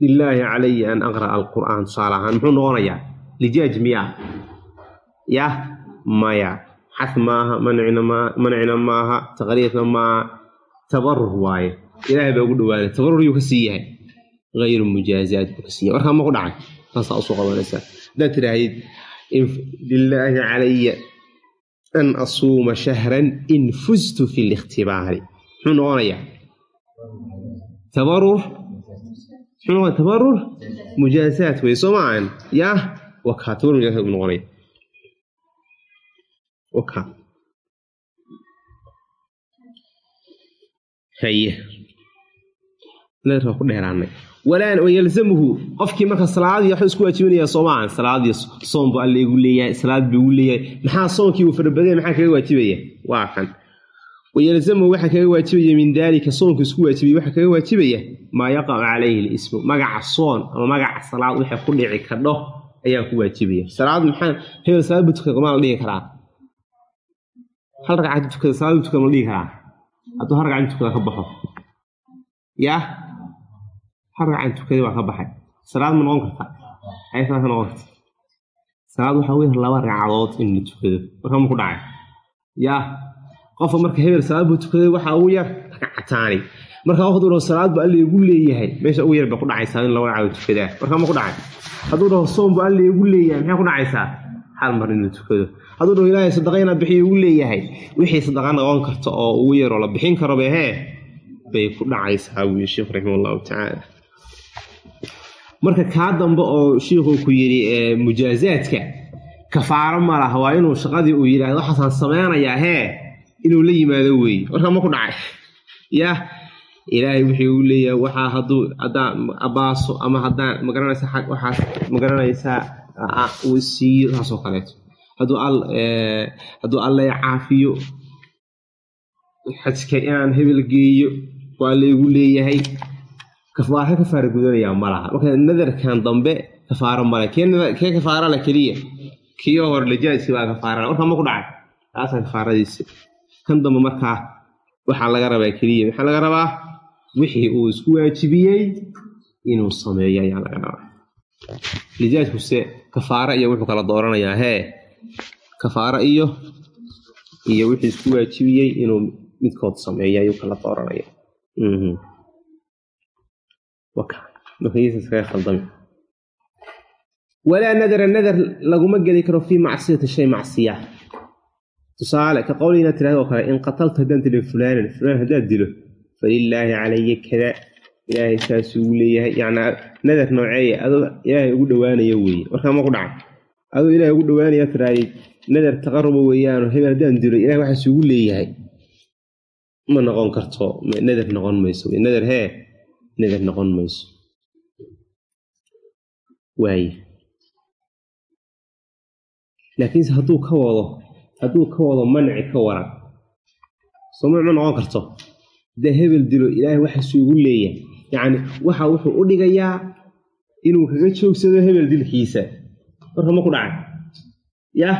lilaahi calaya an aqra'a alqur'aan tusaale ahaan muxuu noqonayaa? Lijaaj miyaa yah maya. Xad maaha mancina maa mancina maaha taqriirna maaha tabarur waaye. Ilaahay baa ugu dhawaanay tabarur yuu ka sii yahay. Hayru mujaazaat buu ka sii yahay. Markaa ma ku dhacay? Saasaa u soo qabanaysaa. Haddaad tidhaahdid lilaahi calaya an asuuma shahran in fuztu fi likhtibaari muxuu noqonayaa? Tabarur muxuu noqonaya tabarur mujaazaat wey soo maahan yaa wakaa tabarur mujaazaat buu noqonaya wakaa haye nadarka ku dheeraanay walaan wayalzamuhu qofkii marka salaadii waxuu isku waajibinaya soomaahan salaadii soom buu alle igu leeyahay salaad buu igu leeyahay maxaa soomkii uu farabadaya maxaa kaga waajibaya waa kan wayalzamuhu waxaa kaga waajibaya min daalika soomku isku waajibaya waxaa kaga waajibaya maa yaqacu calayhi lismu magaca soon ama magaca salaad wixii ku dhici kadho ayaa ku waajibaya salaad maxaa hebel salaad buu tukada maa la dhihi karaa hal ragcad tukada salaad buu tukada ma la karaa hadduu hal ragcad tukada ka baxo yaa hal ragcan tukaday waa ka baxay salaad ma noqon karta ay salaad ka noqon karta salaad waxaa weeye laba ragcadood in la tukado marka ma ku dhacay yaa qofka marka hebel salaad buu tukaday waxaa ugu yar ragcataani marka dhaho salaad buu alle igu leeyahay meesha ugu yar bay ku dhacaysaa in laba ragcadood tukadaa. Marka ma ku dhacay? Hadduu dhaho soom buu alle igu leeyahay maxay ku dhacaysaa? Hal mar in la tukado. Hadduu dhaho ilaahay sadaqa inaa bixiyo igu leeyahay wixii sadaqa noqon karta oo ugu yaroo la bixin karo be hee bay ku dhacaysaa buu yii sheekhu raximah allahu tacaala. Marka kaa dambe oo shiikhuu ku yidhi mujaazaadka kafaaro ma waa inuu shaqadii uu yidhahdo waxaasaan sameynayaa hee inuu la yimaado weeye marka ma ku dhacay. Yah ilaahay wuxuu u leeyahay waxaa hadduu haddaan abaaso ama haddaan magaranaysa xag waxaas ma garanaysaa uu siiyo saasoo kaleeto. Hadduu al hadduu alle caafiyo xajka inaan hebel geeyo waa laygu leeyahay. Kafaara kafaara gudanayaa ma marka nadarkan dambe kafaaro male kee kafaara le keliya? Kii hore lajaajki baa kafaara. Markaa ma ku dhacay. Taasaa kafaaradiisi kan dambe markaa waxaa laga rabaa keliya maxaa laga rabaa? Wixii uu isku waajibiyey inuu sameeyo ayaa laga rabaa. Lijaajkuse kafaara iyo wuxuu kala dooranayaa hee? Kafaara iyo iyo wixii isku waajibiyey inuu midkood sameeyo ayuu kala dooranaya walaa nadara nadar laguma geli karo fii macsiyati shay macsiya tusaale ka qowli inaad tirahdo oo kale in qataltu haddaan dilo fulaanan fulaan haddaad dilo falilaahi calaya kada ilaahay saasuu ugu leeyahay. Yacnaa nadar nooceeya adoo ilaahay ugu dhowaanaya weeye. Markaa ma ku dhacay. Adoo ilaahay ugu dhowaanaya tiraahday nadar taqaruba weeyaano hebel haddaan dilo ilahay waxaas ugu leeyahay. Ma noqon karto nadar noqon mayso. Nadar hee nadar noqon mayso. Waaye. Laakiinse hadduu ka wado hadduu ka wado manci ka waran. Sooma ma noqon karto. Dee hebel dilo ilaahay waxaasuu leeyahay. Yacni waxa wuxuu u dhigayaa inuu kaga joogsado hebel dilkiisa. Marka ma ku dhacay. Yah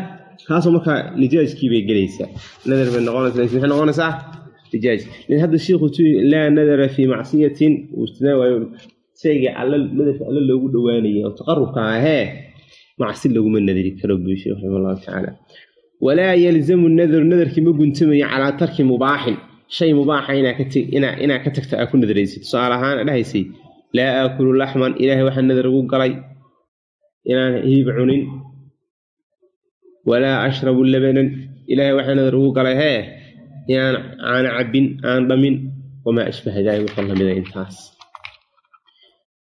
kaasoo markaa lijaajkii bay gelaysaa. Nadar bay noqonaysaa maxay noqonaysaa lijaaj lin hadda shiikhu tu laa nadara fii macsiyatin uu waayo shayga alla nadarka alla loogu dhowaanaya oo taqarubka ahee macsi laguma nadri karo buu sheekh raxima allahu tacaala walaa yalzamu nadaru nadarkii ma guntamayo calaa tarki mubaaxin. Shay mubaaxa inaa ka tagta aa ku nadaraysid. Tusaale ahaan dhahaysay laa aakulu laxman ilaahay waxaa nadar ugu galay inaan hiib cunin. Walaa ashrabu labanan ilaahay waxaa nadar ugu galay hee inaan caana cabbin aan dhamin. Wamaa ashbaha daalik waxa lamida intaas.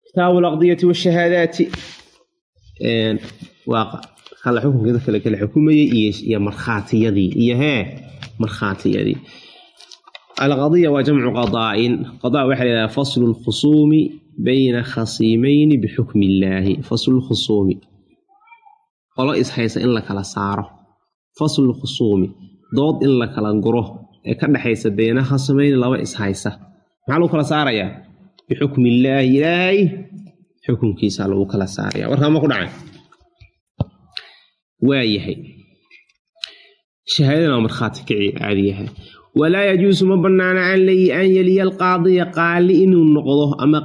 Kitaabu alaqdiyati washahaadaati kala xukunkeeda kale kala xukumayay iyo markhaatiyadii iyo hee markhaatiyadii. Alqadiya waa jamcu qadaa'in qadaa waxaa la yidhaha faslu lkhusuumi bayna khasiimeyni bixukmi illaahi faslu lkhusuumi qolo ishaysa in la kala saaro. Faslu lkhusuumi dood in la kala guro. Ee ka dhexaysa bayna khasimayni laba ishaysa maxaa lagu kala saarayaa bixukmi illaahi ilaahay. Xukunkiisa lagu kala saaraya. Warkaa ma ku dhacay waayahay. Shahaadana waa markhaati kaci caadiyahay walaa yajuusu ma banaana an yeliya alqaadiya qaali inuu noqdo ama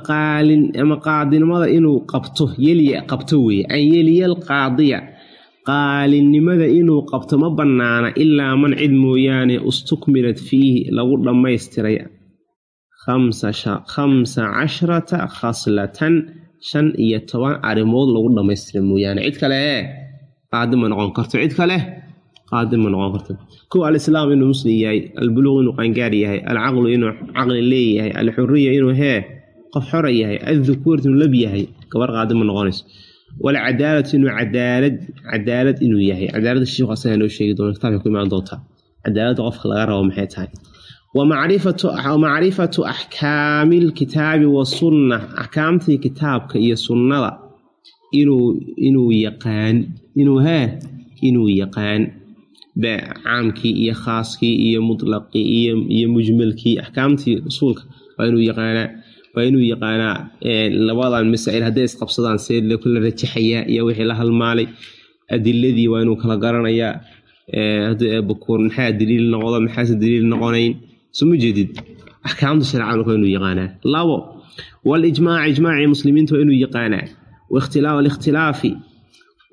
ama qaadinimada inuu qabto yeliya qabto weye an yeliya alqaadiya qaalinimada inuu qabto ma banaana ilaa man cid mooyaane ustukmilat fiihi lagu dhammaystiray khamsa cashrata khaslatan shan iyo toban arrimood lagu dhammaystiray mooyaane. Cid kale ee qaadi ma noqon karto. Cid kale qaadi ma noqon karto. Kow alislaam inuu muslim yahay albuluuq inuu qaangaar yahay alcaqlu inuu caqli leeyahay alxuriya inuu hee qof xora yahay addukuuratu inuu lab yahay gabar qaadi ma noqonayso. Walcadaalatu inuu cadaalad cadaalad inuu yahay. Cadaalada shiikhu asagaa noo sheegi doona kitaabka ku imaan doontaa cadaaladda qofka laga rabo maxay tahay? Wamacrifatu axkaami lkitaabi wasunna axkaamtii kitaabka iyo sunnada inuu yaqaan inuu hee inuu yaqaan caamkii iyo khaaskii iyo mutlaqii iyo mujmalkii axkaamtii usuulka waa inuu yaqaanaa waa inuu yaqaanaa labadan masaa'il hadday isqabsadaan see kula rajaxayaa iyo wixii la halmaalay. Adiladii waa inuu kala garanayaa bakuur maxaa daliil noqdo maxaase daliil noqonayn? Soma jeedid. Axkaamta shareecada marka inuu yaqaanaa. Labo walijmaac ijmaacii muslimiinta waa inuu yaqaanaa. Walikhtilaafi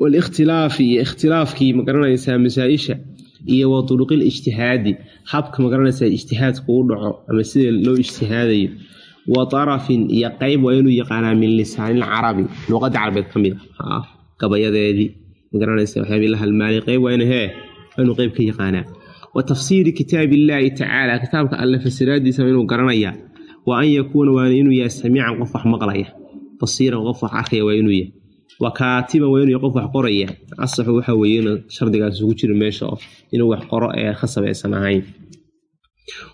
walikhtilaafi iyo ikhtilaafkii ma garanaysaa masaa-isha iyo wa turuqil ijtihaadi habka ma garanaysaa ijtihaadka uu dhaco ama sida loo ijtihaadayo wa tarafin iyo qeyb waa inuu yaqaanaa min lisaanil carabi luqadda carabeed ka mid a gabayadeedii magaranaysa waxyaabii la halmaalay qeyb waa inu hee waa inuu qeyb ka yaqaanaa wa tafsiiri kitaabi illaahi tacaala kitaabka alle fasiraadiisa inuu garanayaa wa an yakuuna waana inuu yahay samiican qof wax maqlaya basiiran qof wax arkaya waa inuu yahay wa kaatiban waa qof wax qoraya. Asaxu waxa weeye inuu shardigaas ugu jiro meesha inuu wax qoro ee aysan ahayn.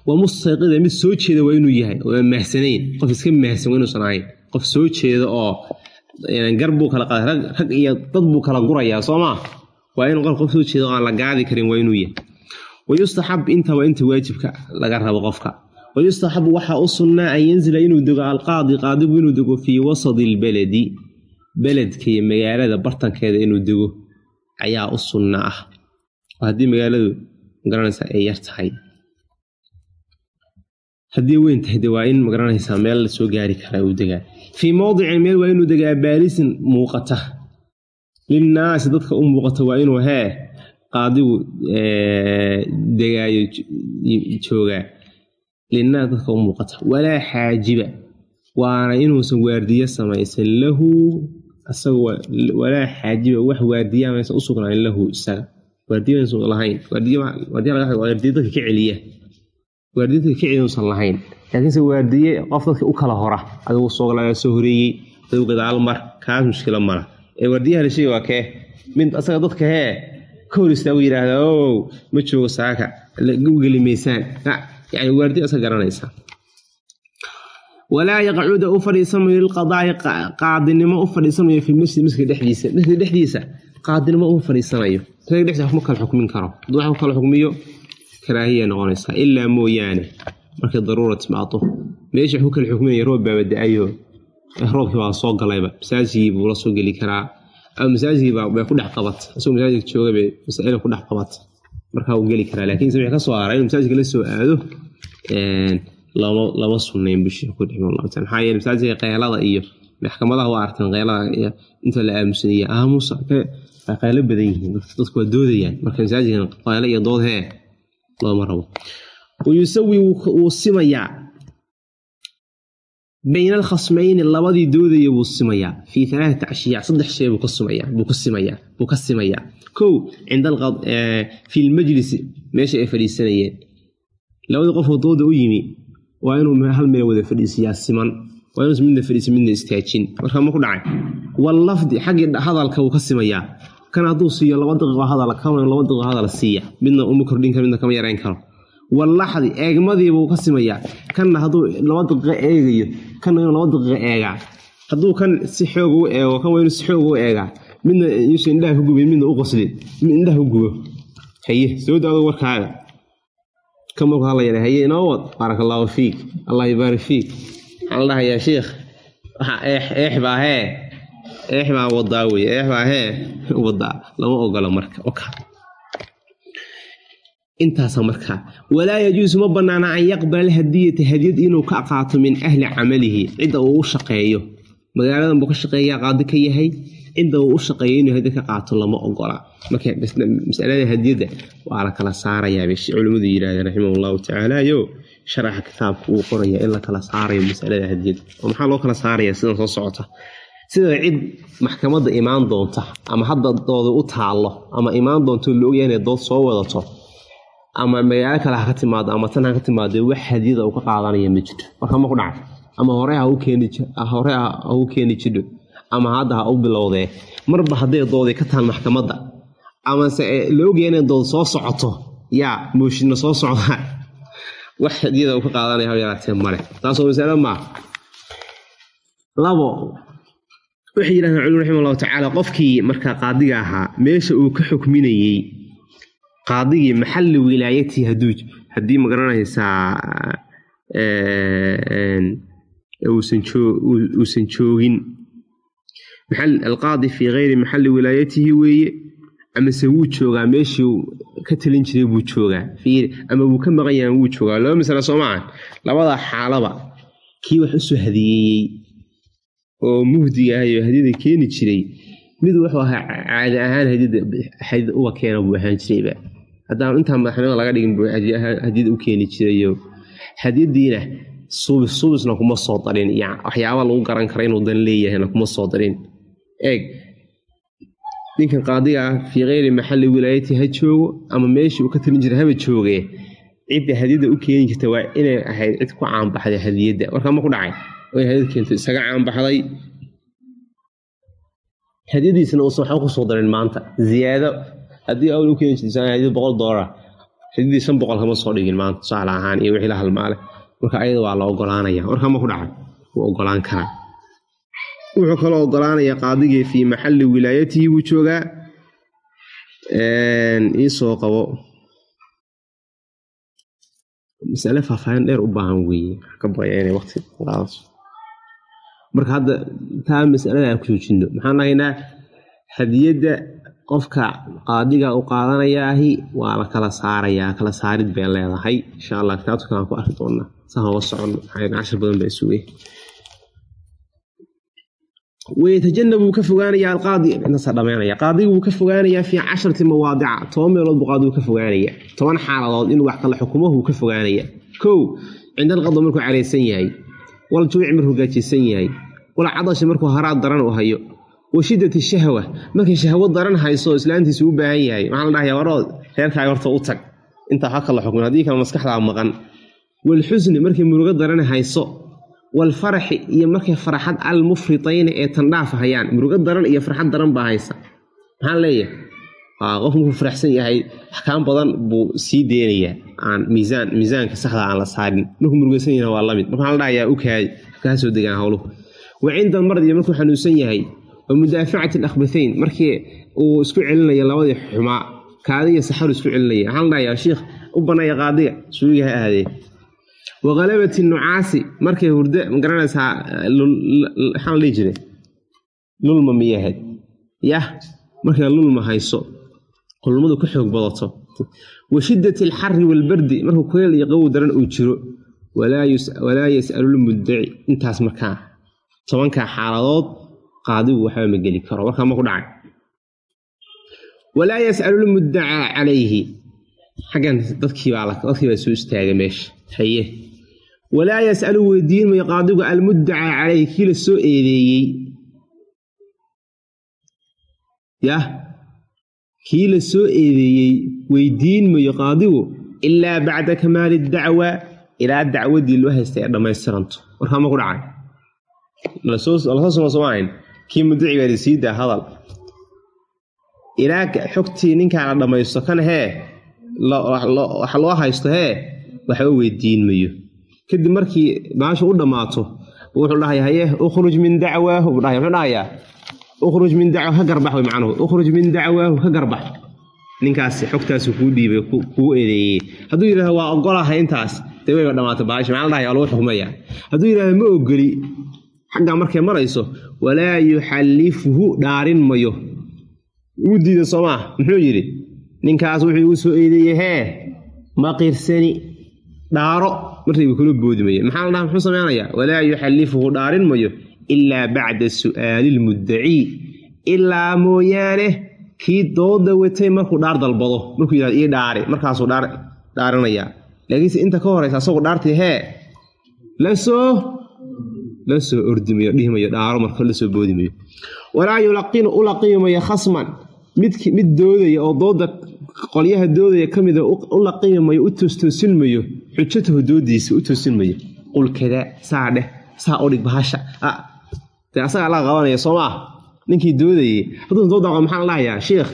Wa mustayqida mid soo jeeda waa inuu yahay oo aan mahsanayn qof iska mahsan waa inuusan ahayn qof soo jeeda oo gar buu kala qaaday rag iyo dad buu kala gurayaa soo maa waa in qof soo jeeda oo aan la gaadi karin waa inuu yahay. Wayustaxab inta inta waajibka laga rabo qofka. Wayustaxabu waxaa u sunnaa an yanzila inuu dego alqaadi qaadigu inuu dego fii wasadi ilbeledi beledka iyo magaalada bartankeeda inuu dego ayaa u sunna ah. Oo haddii magaaladu ma garanaysaa ay yar tahay haddii weyn tahay waa in ma garanaysaa meel la gaari karaa uu degaa. Fii mowdicin meel waa inuu degaa baarisin muuqata. Linnaasi dadka u muuqata waa inuu hee qaadigu degaayo joogaa. Linnaas dadka u muuqata. Walaa xaajiba. Waana inuusan waardiye samaysan. Lahu asaga walaa xaajiba wax waardiya maysan u sugnaanin lahu isaga waardiya maysan lahayn. Waardiya ka celiya. Waardiya ka celiya lahayn. Laakiinse waardiye qof dadka u kala hora adigu soo soo horeeyey adigu gadaal mar kaas mushkila mala ee waardiyaha la sheegi waa kee? Mid asaga dadka hee ka hor istaagu yidhaahda ow ma joogo saaka u geli maysaan yani waardiya asaga garanaysaa walaa yaqcuda u fadhiisamayo lilqadaa'i qaadinimo u fadhiisamayo fi masjid masjidka dhexdiisa masjidka dhexdiisa qaadinimo uma fadhiisanayo isaga dhexdiisa ma kala xukmin karo hadduu wax kala xukmiyo karaahiya noqonaysaa ilaa mooyaane markay daruura timaado meesha wax ku kala xukminaya roob da'ayo roobkii baa soo galayba masaajigii buu la soo geli karaa ama masaajigii bay ku dhex qabata isagoo masaajidka jooga bay masaa'ila ku dhex qabata markaa uu geli karaa laakiin se wixii ka soo haray inuu masaajidka la soo aado lama sunnayn bishii ku dhixi wallahu taala maxaa yeele masaajidka qeylada iyo maxkamadaha waa arkan qeylada iyo inta la aamusanaya aamusa waa qeylo badan yihiin. Dadku waa doodayaan. Marka masaajidkan qeylo iyo dood hee looma rabo. Wayusawi wuu simayaa bayna alkhasmayni labadii doodaya wuu simayaa fii alaaati ashyaa saddex shay buu ka simayaa buu ka simayaa buu ka simayaa kow cinda fi lmajlisi meesha ay fadhiisanayeen. Labadii qofoo dooda u yimi waa inuu hal meel wada fadhiisiyaa siman. Waa inuusa midna fadhiisin midna istaajin. Marka ma ku dhacay. Wallafdi xaggii hadalka wuu ka simayaa. Kan hadduu siiyo laba daqiiqo hadala kan laba daqiiqo hadala siiya midna uma kordhin karo midna kama yarayn karo. Wallaxdi eegmadiibuu ka simayaa. Kanna hadduu laba daqiiqo eegayo kanna inuu laba daqiiqo eegaa. Hadduu kan si xoog u eego kan waa inuu si xoog u eegaa midna yuusa indhaha ku gubin midna u qoslin indhaha u gubo. Haye soo daado warkaaga kan markuu hadlayana haye inoo wad baaraka allaahu fiik. Allah yubaarik fiik. Waxaa la dhahayaa sheikh. Waxa eex eex baa hee eex baa wadaa weye eex baa hee wadaa lama ogola marka intaasa markaa walaa yajuusu ma banaana an yaqbala hadiyata hadiyad inuu ka qaato min ahli camalihi. Cidda uu u shaqeeyo. Magaaladan buu ka shaqeeyaa qaadi ka yahay cidda u shaqeeyo inuu hadiyad ka qaato lama ogola marka masalada hadiyadda waa la kala saarayaa bay culimmadu yidhahdeen raximah allahu tacaala yo sharaxa kitaabka uu qoraya in la kala saarayo masalada hadiyadda. Oo maxaa loo kala saaraya sidan soo socota? Sida cid maxkamadda imaan doonta ama hadda dooda u taallo ama imaan doonto la ogyahay inay dood soo wadato ama magaalo kale ha timaado ama tan ha timaado wax hadiyada uu ka qaadanaya ma jirto. Marka ma ku dhacay ama hore ha u keeni hore ha u keeni jidho ama hadda ha u bilowdee marba hadday doodii ka tahan maxkamadda. Amase la ogyahay inay dood soo socoto yaa mooshinna soo socda. Wax hadiyada uu ka qaadanaya ha yaraatee male taasoo masalo maa labo waxay yidhahdeen culimadu raxima allahu tacaala qofkii markaa qaadiga ahaa meesha uu ka xukminayey qaadigii maxalli wilaayatii haduu haddii ma garanaysaa uusan joogin alqaadi fii kayri maxalli wilaayatihi weeye. Amase wuu joogaa meeshii ka talin jiray buu joogaa. Ama wuu ka maqan yahay wuu joogaa. Laba masala soo maahan labadaa xaalaba kii wax u soo hadiyeeyey oo muhdiga ahayo hadiyada keeni jiray mid wuxuu ahaa caadi ahaan hadiyada uga keena buu ahaan jirayba haddaan intaa madaxnimada laga dhigin buu hadiyada u keeni jirayo. Hadiyadiina subis subisna kuma soo darin. Waxyaaba lagu garan kara inuu dan leeyahayna kuma soo darin eeg ninkan qaadiga ah fii keyri maxalli wilaayati ha joogo ama meeshii uu ka talin jiray haba joogee cidda hadiyada u keeni jirta waa inay ahayd cid ku caanbaxday hadiyadda. Warkaa ma ku dhacay? Hadiyad keento isaga caanbaxday. Hadiyadiisna uusan waxba ku soo darin maanta. Ziyaado. Haddii awl u keeni jirta hadiyad boqol doolar hadiyadii shan boqol kama soo dhigin maanta tusaale ahaan iyo wixii la halmaale marka ayada waa la ogolaanaya warkaa ma ku dhacay? Wuu ogolaan karaa wuxuu kaloo ogolaanaya qaadigii fii maxalli wilaayatihi buu joogaa iisoo qabo. Masale faahfaahin dheer u baahan weeye ka baqaya inay waqti qaadato marka hadda taa masalada aan ku joojino maxaan dhahaynaa hadiyadda qofka qaadiga u qaadanayaahi waa la kala saarayaa kala saarid bay leedahay. Insha allah kitaabta kale aan ku arki doonaa. Saan hoga socono cashar badan baa sugay wayatajanab wuu ka fogaanayaa alqaadi intaasa dhamaynaya qaadigu wuu ka fogaanayaa fii casharati mawaadica toban meelood buu qaadigu ka fogaanaya toban xaaladood in wax kala xukumo wuu ka fogaanaya kow cinda alqado markuu caraysan yahay wal juuci markuu gaajaysan yahay wal cadashi markuu haraad daran u hayo wa shahwa markay shahwo daran hayso islaantiisu u baahan yahay maxaa la dhahayaa warood reerkaaga horta u tag intaa ha kala xukmin haddii kale maskaxdaa maqan walxusni markay murugo daran hayso walfaraxi iyo markay faraxad almufritayna ee tandhaafa hayaan murugo daran iyo farxad daran baa haysa maxaan leeyahay qof markuu faraxsan yahay axkaam badan buu sii deynayaa aan miisaan miisaanka saxda aan la saarin markuu murugaysan yahay waa la mid marka la dhahayaa u kaadi kaa soo degaan howluhu wa cinda almardi markuu xanuunsan yahay wa mudaafacati alakhbathayn markii uu isku celinaya labadii xumaa kaadiya saxaru isku celinaya waxaan dhahayaa shiikh u banaya qaadiga suugi ha wa ghalabati nucaasi markay hurdo ma garanaysaa maxaa la dhihi jiray? Lulma miyahayd yah markay lulma hayso qulmadu ka xoog badato. Wa shiddati alxari waalbardi markuu kuleel iyo qawow daran uu jiro walaa yas'alulmuddaci intaas markaa tobankaa xaaladood qaadigu waxba ma geli karo warkaa ma ku dhacay. Walaa yas'alulmuddacaa calayhi. Xaggan dadkiibaa dadkii baa soo istaagay meesha. Haye walaa yas'alu weydiin mayo qaadigu almuddacaa calayhi kii la soo eedeeyey. Yah kii la soo eedeeyey weydiin mayo qaadigu ilaa bacda kamaali dacwa ilaa dacwadii loo haystay ee dhammaystiranto warkaa ma ku dhacay? Lasoo suma soomaahayn kii muddaci baa sii daa hadal. Ilaa xogtii ninkaa la dhammaysto kan hee wax loo haysto hee waxba weydiin mayo kadib markii baashu u dhammaato wuxuu dhahaya haye ukhruj min dacwaahu buu dhahaya muxuu dhahayaa ukhruj min dacwa ka garbax way macnuhu. Ukhruj min dacwaahu ka garbax. Ninkaasi xogtaasu kuu dhiibay kuu eedeeyey. Hadduu yidhahdo waa ogolahay intaas. Dee wayba dhammaata baashi la dhahaya waa lagu xukmaya hadduu yidhahdo ma ogoli xaggaa markay marayso walaa yuxallifuhu dhaarin mayo. Wuu diida soomaa muxuu yidhi ninkaas wuxuu igu soo eedeeyey hee ma qirsani dhaaro markayba kula boodi mayo maxaa la dhaha muxuu samaynayaa walaa yuxallifuhu dhaarin mayo ilaa bacda su'aali lmuddacii ilaa mooyaane kii dooda watay markuu dhaar dalbado. Markuu yidhahdo ii dhaari. Markaasuu dhaarinayaa laakiinse inta ka horaysa asagoo dhaartii hee? Lasoo la soo ordimayo dhihimayo dhaaro marka la boodimayo walaa yulaqinu u laqiimayo khasman. Mid doodaya oo dooda qolyaha doodaya ka mida u laqiimayo u toostoosinmayo xujatahu doodiisa u toosinmayo qul kadaa saa dheh saa udhig bahasha. Dee asagaa laga qabanaya soo maa ninkii doodayey hadduu dooda maxaa la dhahayaa sheikh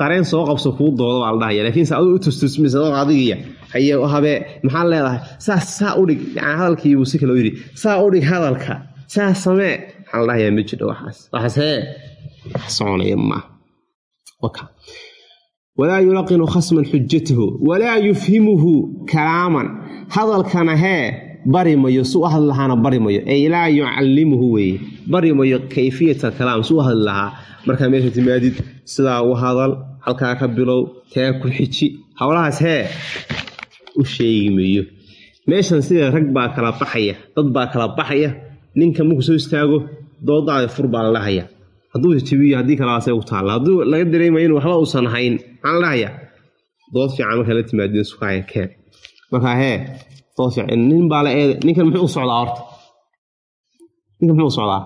qareen soo qabso kuu doodo baa la dhahaya laakiinse aduu u tostoosmaysa adigiya haye habee maxaa leedahay? Saa saa udhig yani hadalkiibuu si kale u yidhi saa udhig hadalka saa samee. Maxaa la dhahayaa ma jidho waxaas. Waxaas hee wax soconaya maa walaa yulaqinu khasman xujatahu walaa yufhimuhu kalaaman hadalkana hee bari mayo su u hadli lahaana bari mayo ay laa yucallimuhu weeye bari mayo kayfiyata kalaam su u hadli lahaa markaa meesha timaadid sidaa u hadal halkaa ka bilow taa ku xiji howlahaas hee u sheegi mayo meeshan sida rag baa kala baxaya dad baa kala baxaya ninka markuu soo istaago doodaada fur baa la dhahaya hadduu jabiyo haddii kalaase u taalla hadduu laga dareemayo in waxba uusan hayn maxaa la dhahaya dood fiican markaa la timaadin sukaya keen markaa hee dood fiican nin baa la eede ninkan muxuu u socdaa horta? Ninkan muxuu u socdaa?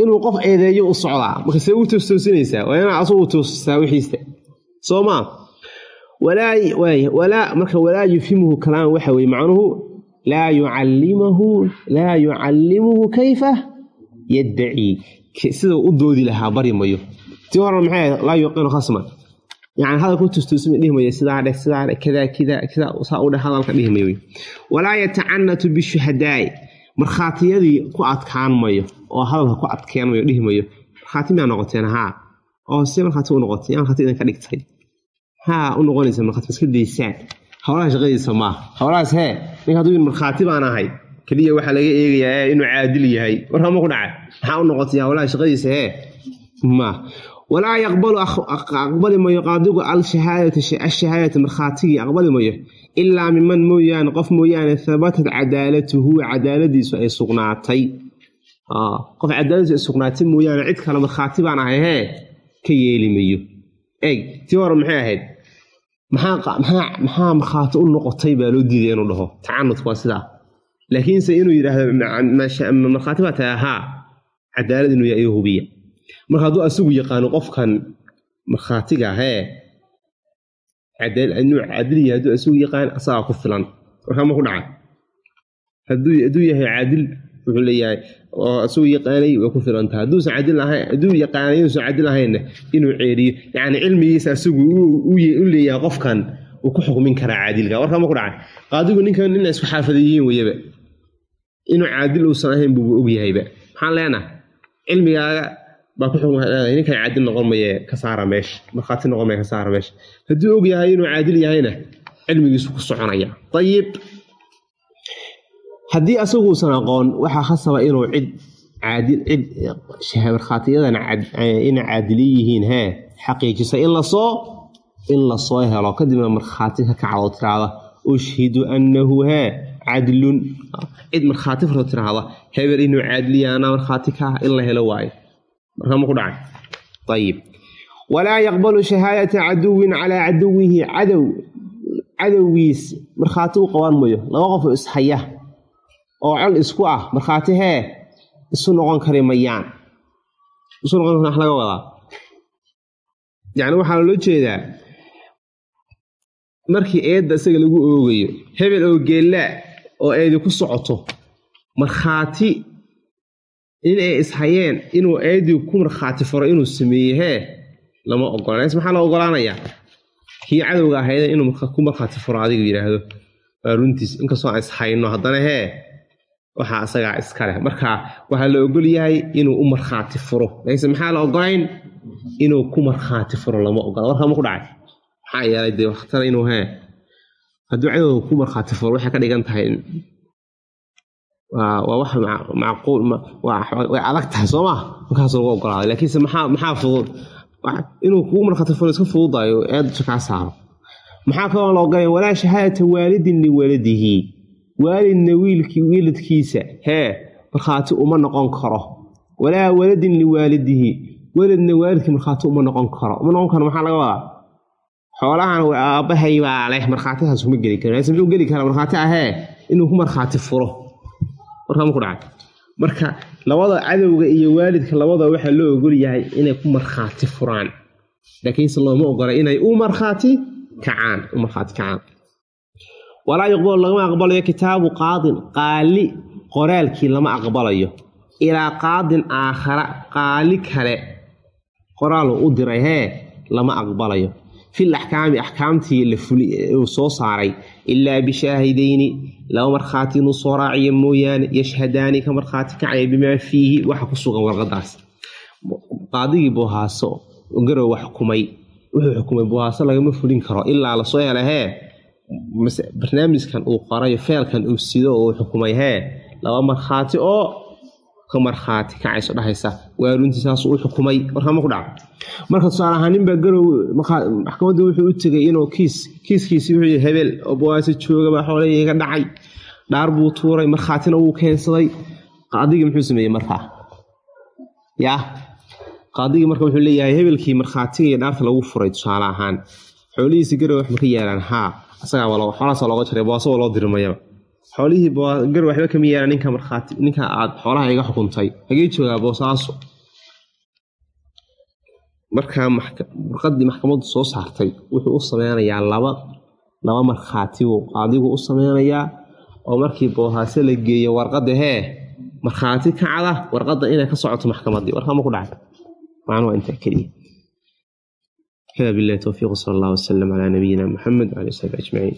Inuu qof eedeeyo u socdaa. Marka see u toostoosinaysaa waa inaa asagu toostaa wixiista soo maa walaa marka walaa yufhimuhu kalaam waxa weye macnuhu laa yucallimahu laa yucallimuhu kayfa yaddacii sidau u doodi lahaa bari mayo tii hore maxay laa yuqinu khasman. Yani hadalka u tostoosima dhihi mayo sidaa dheh sidaa dheh kadaa kidaa kidaa saa u dheh hadalka dhihi mayo walaa yatacanatu bishuhadaai markhaatiyadii ku adkaan mayo oo hadalka ku adkeen mayo dhihi mayo markhaati miyaa noqoteen haa oo see markhaati u noqotay yaa markhaati idinka dhigtay. Haa u noqonaysa markhaati iska daysaan howlaha shaqadiisa maaha howlahaas hee ninka hadduu markhaati baan ahay keliya waxaa laga eegayaa inuu caadil yahay. Warkaa ma ku dhacay maxaa u noqotay howlaha shaqadiisa hee ma. Walaa yaqbalu aqbali mayo qaadigu ashahaadata markhaatigii aqbali mayo ilaa miman mooyaane qof mooyaane habatat cadaalatuhu cadaaladiisu ay sugnaatay. Qof cadaaladiisu ay sugnaatay mooyaane cid kale markhaati baan ahay hee ka yeeli mayo. Eeg tii hore maxay ahayd? Maxaa markhaati u noqotay baa loo diiday inuu dhaho? Tacanudku waa sidaa laakiinse inuu yidhaahdo markhaati baa cadaalad inuu yahay hubiya marka hadduu asigu yaqaano qofkan markhaatiga hee inuu caadil yahay hadduu asigu yaqaan asagaa ku filan markaa ma ku dhaca hadduu yahay caadil wuxuu leeyahay oo asigu yaqaanay way ku filan tahay hadduusan cadil ahayn hadduu yaqaanay inuusan cadil ahaynna inuu ceeriyo yacni cilmigiisa asigu u leeyahay qofkan uu ku xukmin karaa caadilka warkaa ma ku dhacay qaadigu ninkan ina isku xaafadayihiin weyaba inuu caadil uusan ahayn buuba ogyahayba maxaan leenaha cilmigaaga baa ku xukun ninkan caadil noqon maye ka saara meesha markhaati noqon maye ka saara meesha hadduu og yahay inuu caadil yahayna cilmigiisu ku soconaya. Ayib haddii asaguusan aqoon waxaa khasaba inuu cid caadil cid markhaatiyadan ina caadiliy yihiin hee xaqiijisa in la soo in la soo helo. Kadibna markhaati ka kacdo tiraahda ushhidu annahu hee cadlun cid markhaati farto tiraahda hebel inuu caadiliyaana markhaati ka in la helo waayo markaa ma ku dhacay ayib walaa yaqbalu shahaadata caduwin calaa caduwihi cadow cadowgiis markhaati u qaban mayo laba qofoo ishaya oo col isku ah markhaati hee isu noqon kari mayaan isu noqon kar laga wadaa yacni waxaa loo jeedaa markii eedda isaga lagu oogayo hebel oo geellaa oo eedi ku socoto. Markhaati in ay ishayeen inuu eedii ku markhaati faro inuu sameeye hee lama ogola s maxaa la ogolaanayaa kii cadowga ahayda inuu ku markhaati furo adigu yidhaahdo. Waa runtiis inkastoo aan ishayno haddana hee waxaa isagaa iskaleh marka waxaa la ogol yahay inuu u markhaati furo. Laakiinse maxaa la ogolayn inuu ku markhaati furo lama ogola warkama ku dhacay? Maxaa yeelay dee wakhtar inuu hee hadduu cadowga ku markhaati furo waxay ka dhigan tahay waa wax macquul way adag tahay soo maa markaas lagu ogolaaday. Laakiinse maxaa maxaa fudud inuu kugu markhaati furo iska fududayo eedsa kaa saaro. Maxaa kaloo la ogolay walaa shahaadata waalidin liwaladihi. Waalidna wiilkii wiiladkiisa hee markhaati uma noqon karo. Walaa waladin liwaalidihi weladna waalidkii markhaati uma noqon karo. Uma noqon karo maxaa laga wadaa xoolahan aabbahay baa leh. Markhaatidaas kuma geli karo muxuu geli karaa markhaati ahee? Inuu ku markhaati furo warkaama ku dhacay. Marka labada cadowga iyo waalidka labada waxaa loo ogol yahay inay ku markhaati furaan. Laakiinse looma ogola inay u markhaati kacaan u markhaati kacaan. Walaa yuqbalu lagama aqbalayo kitaabu qaadin qaali qoraalkii lama aqbalayo. Ilaa qaadin aakhara qaali kale qoraal u diray hee lama aqbalayo fil axkaami axkaamtii uu soo saaray ilaa bishaahidayni laba markhaati inuu soo raaciyo mooyaane yashhadaani ka markhaati kacaya bimaa fiihi waxa ku sugan warqadaas qaadigii bohaaso garow wax wuxuu xukumay bohaaso lagama fulin karo ilaa la soo hela hee barnaamijkan uu qorayo feelkan uu sido oo xukumay hee laba markhaati oo ka markhaati kacayso dhahaysa. Waa runtii saasuu u xukumay warkama ku dhaca marka tusaale ahaan ninbaa garow maxkamadda wuxuu u tegay inuu kiis kiiskiisii wuxuu hebel oo joogabaa xoolahii iga dhacay. Dhaar buu tuuray markhaatina wuu keensaday. Qaadigii muxuu sameeyey markaa yaa qaadigii marka wuxuu leeyahay hebelkii markhaatiga iyo dhaarta lagu furay tusaale ahaan. Xoolihiisi garow wax ma ka yeelaan haa asagaa xoolahaasa looga jaray bawaaso waa loo dirimayaba xoolihii ah, gar waxba kama yeela ninka markhaati ninka aad xoolaha iga xukuntay. Hagee joogaa boosaaso markaa burqadii maxkamaddu soo saartay wuxuu u sameynayaa laba laba markhaati buu u sameynayaa oo markii boosaaso la geeyo warqadda hee markhaati ka ah, warqadda inay ka socoto maxkamaddii warkama ku dhacay macnuhu intaa keliya. Hada billahi towfiiq sala allah wasalam calaa nabiyina maxamed wali sabi ajmaciin.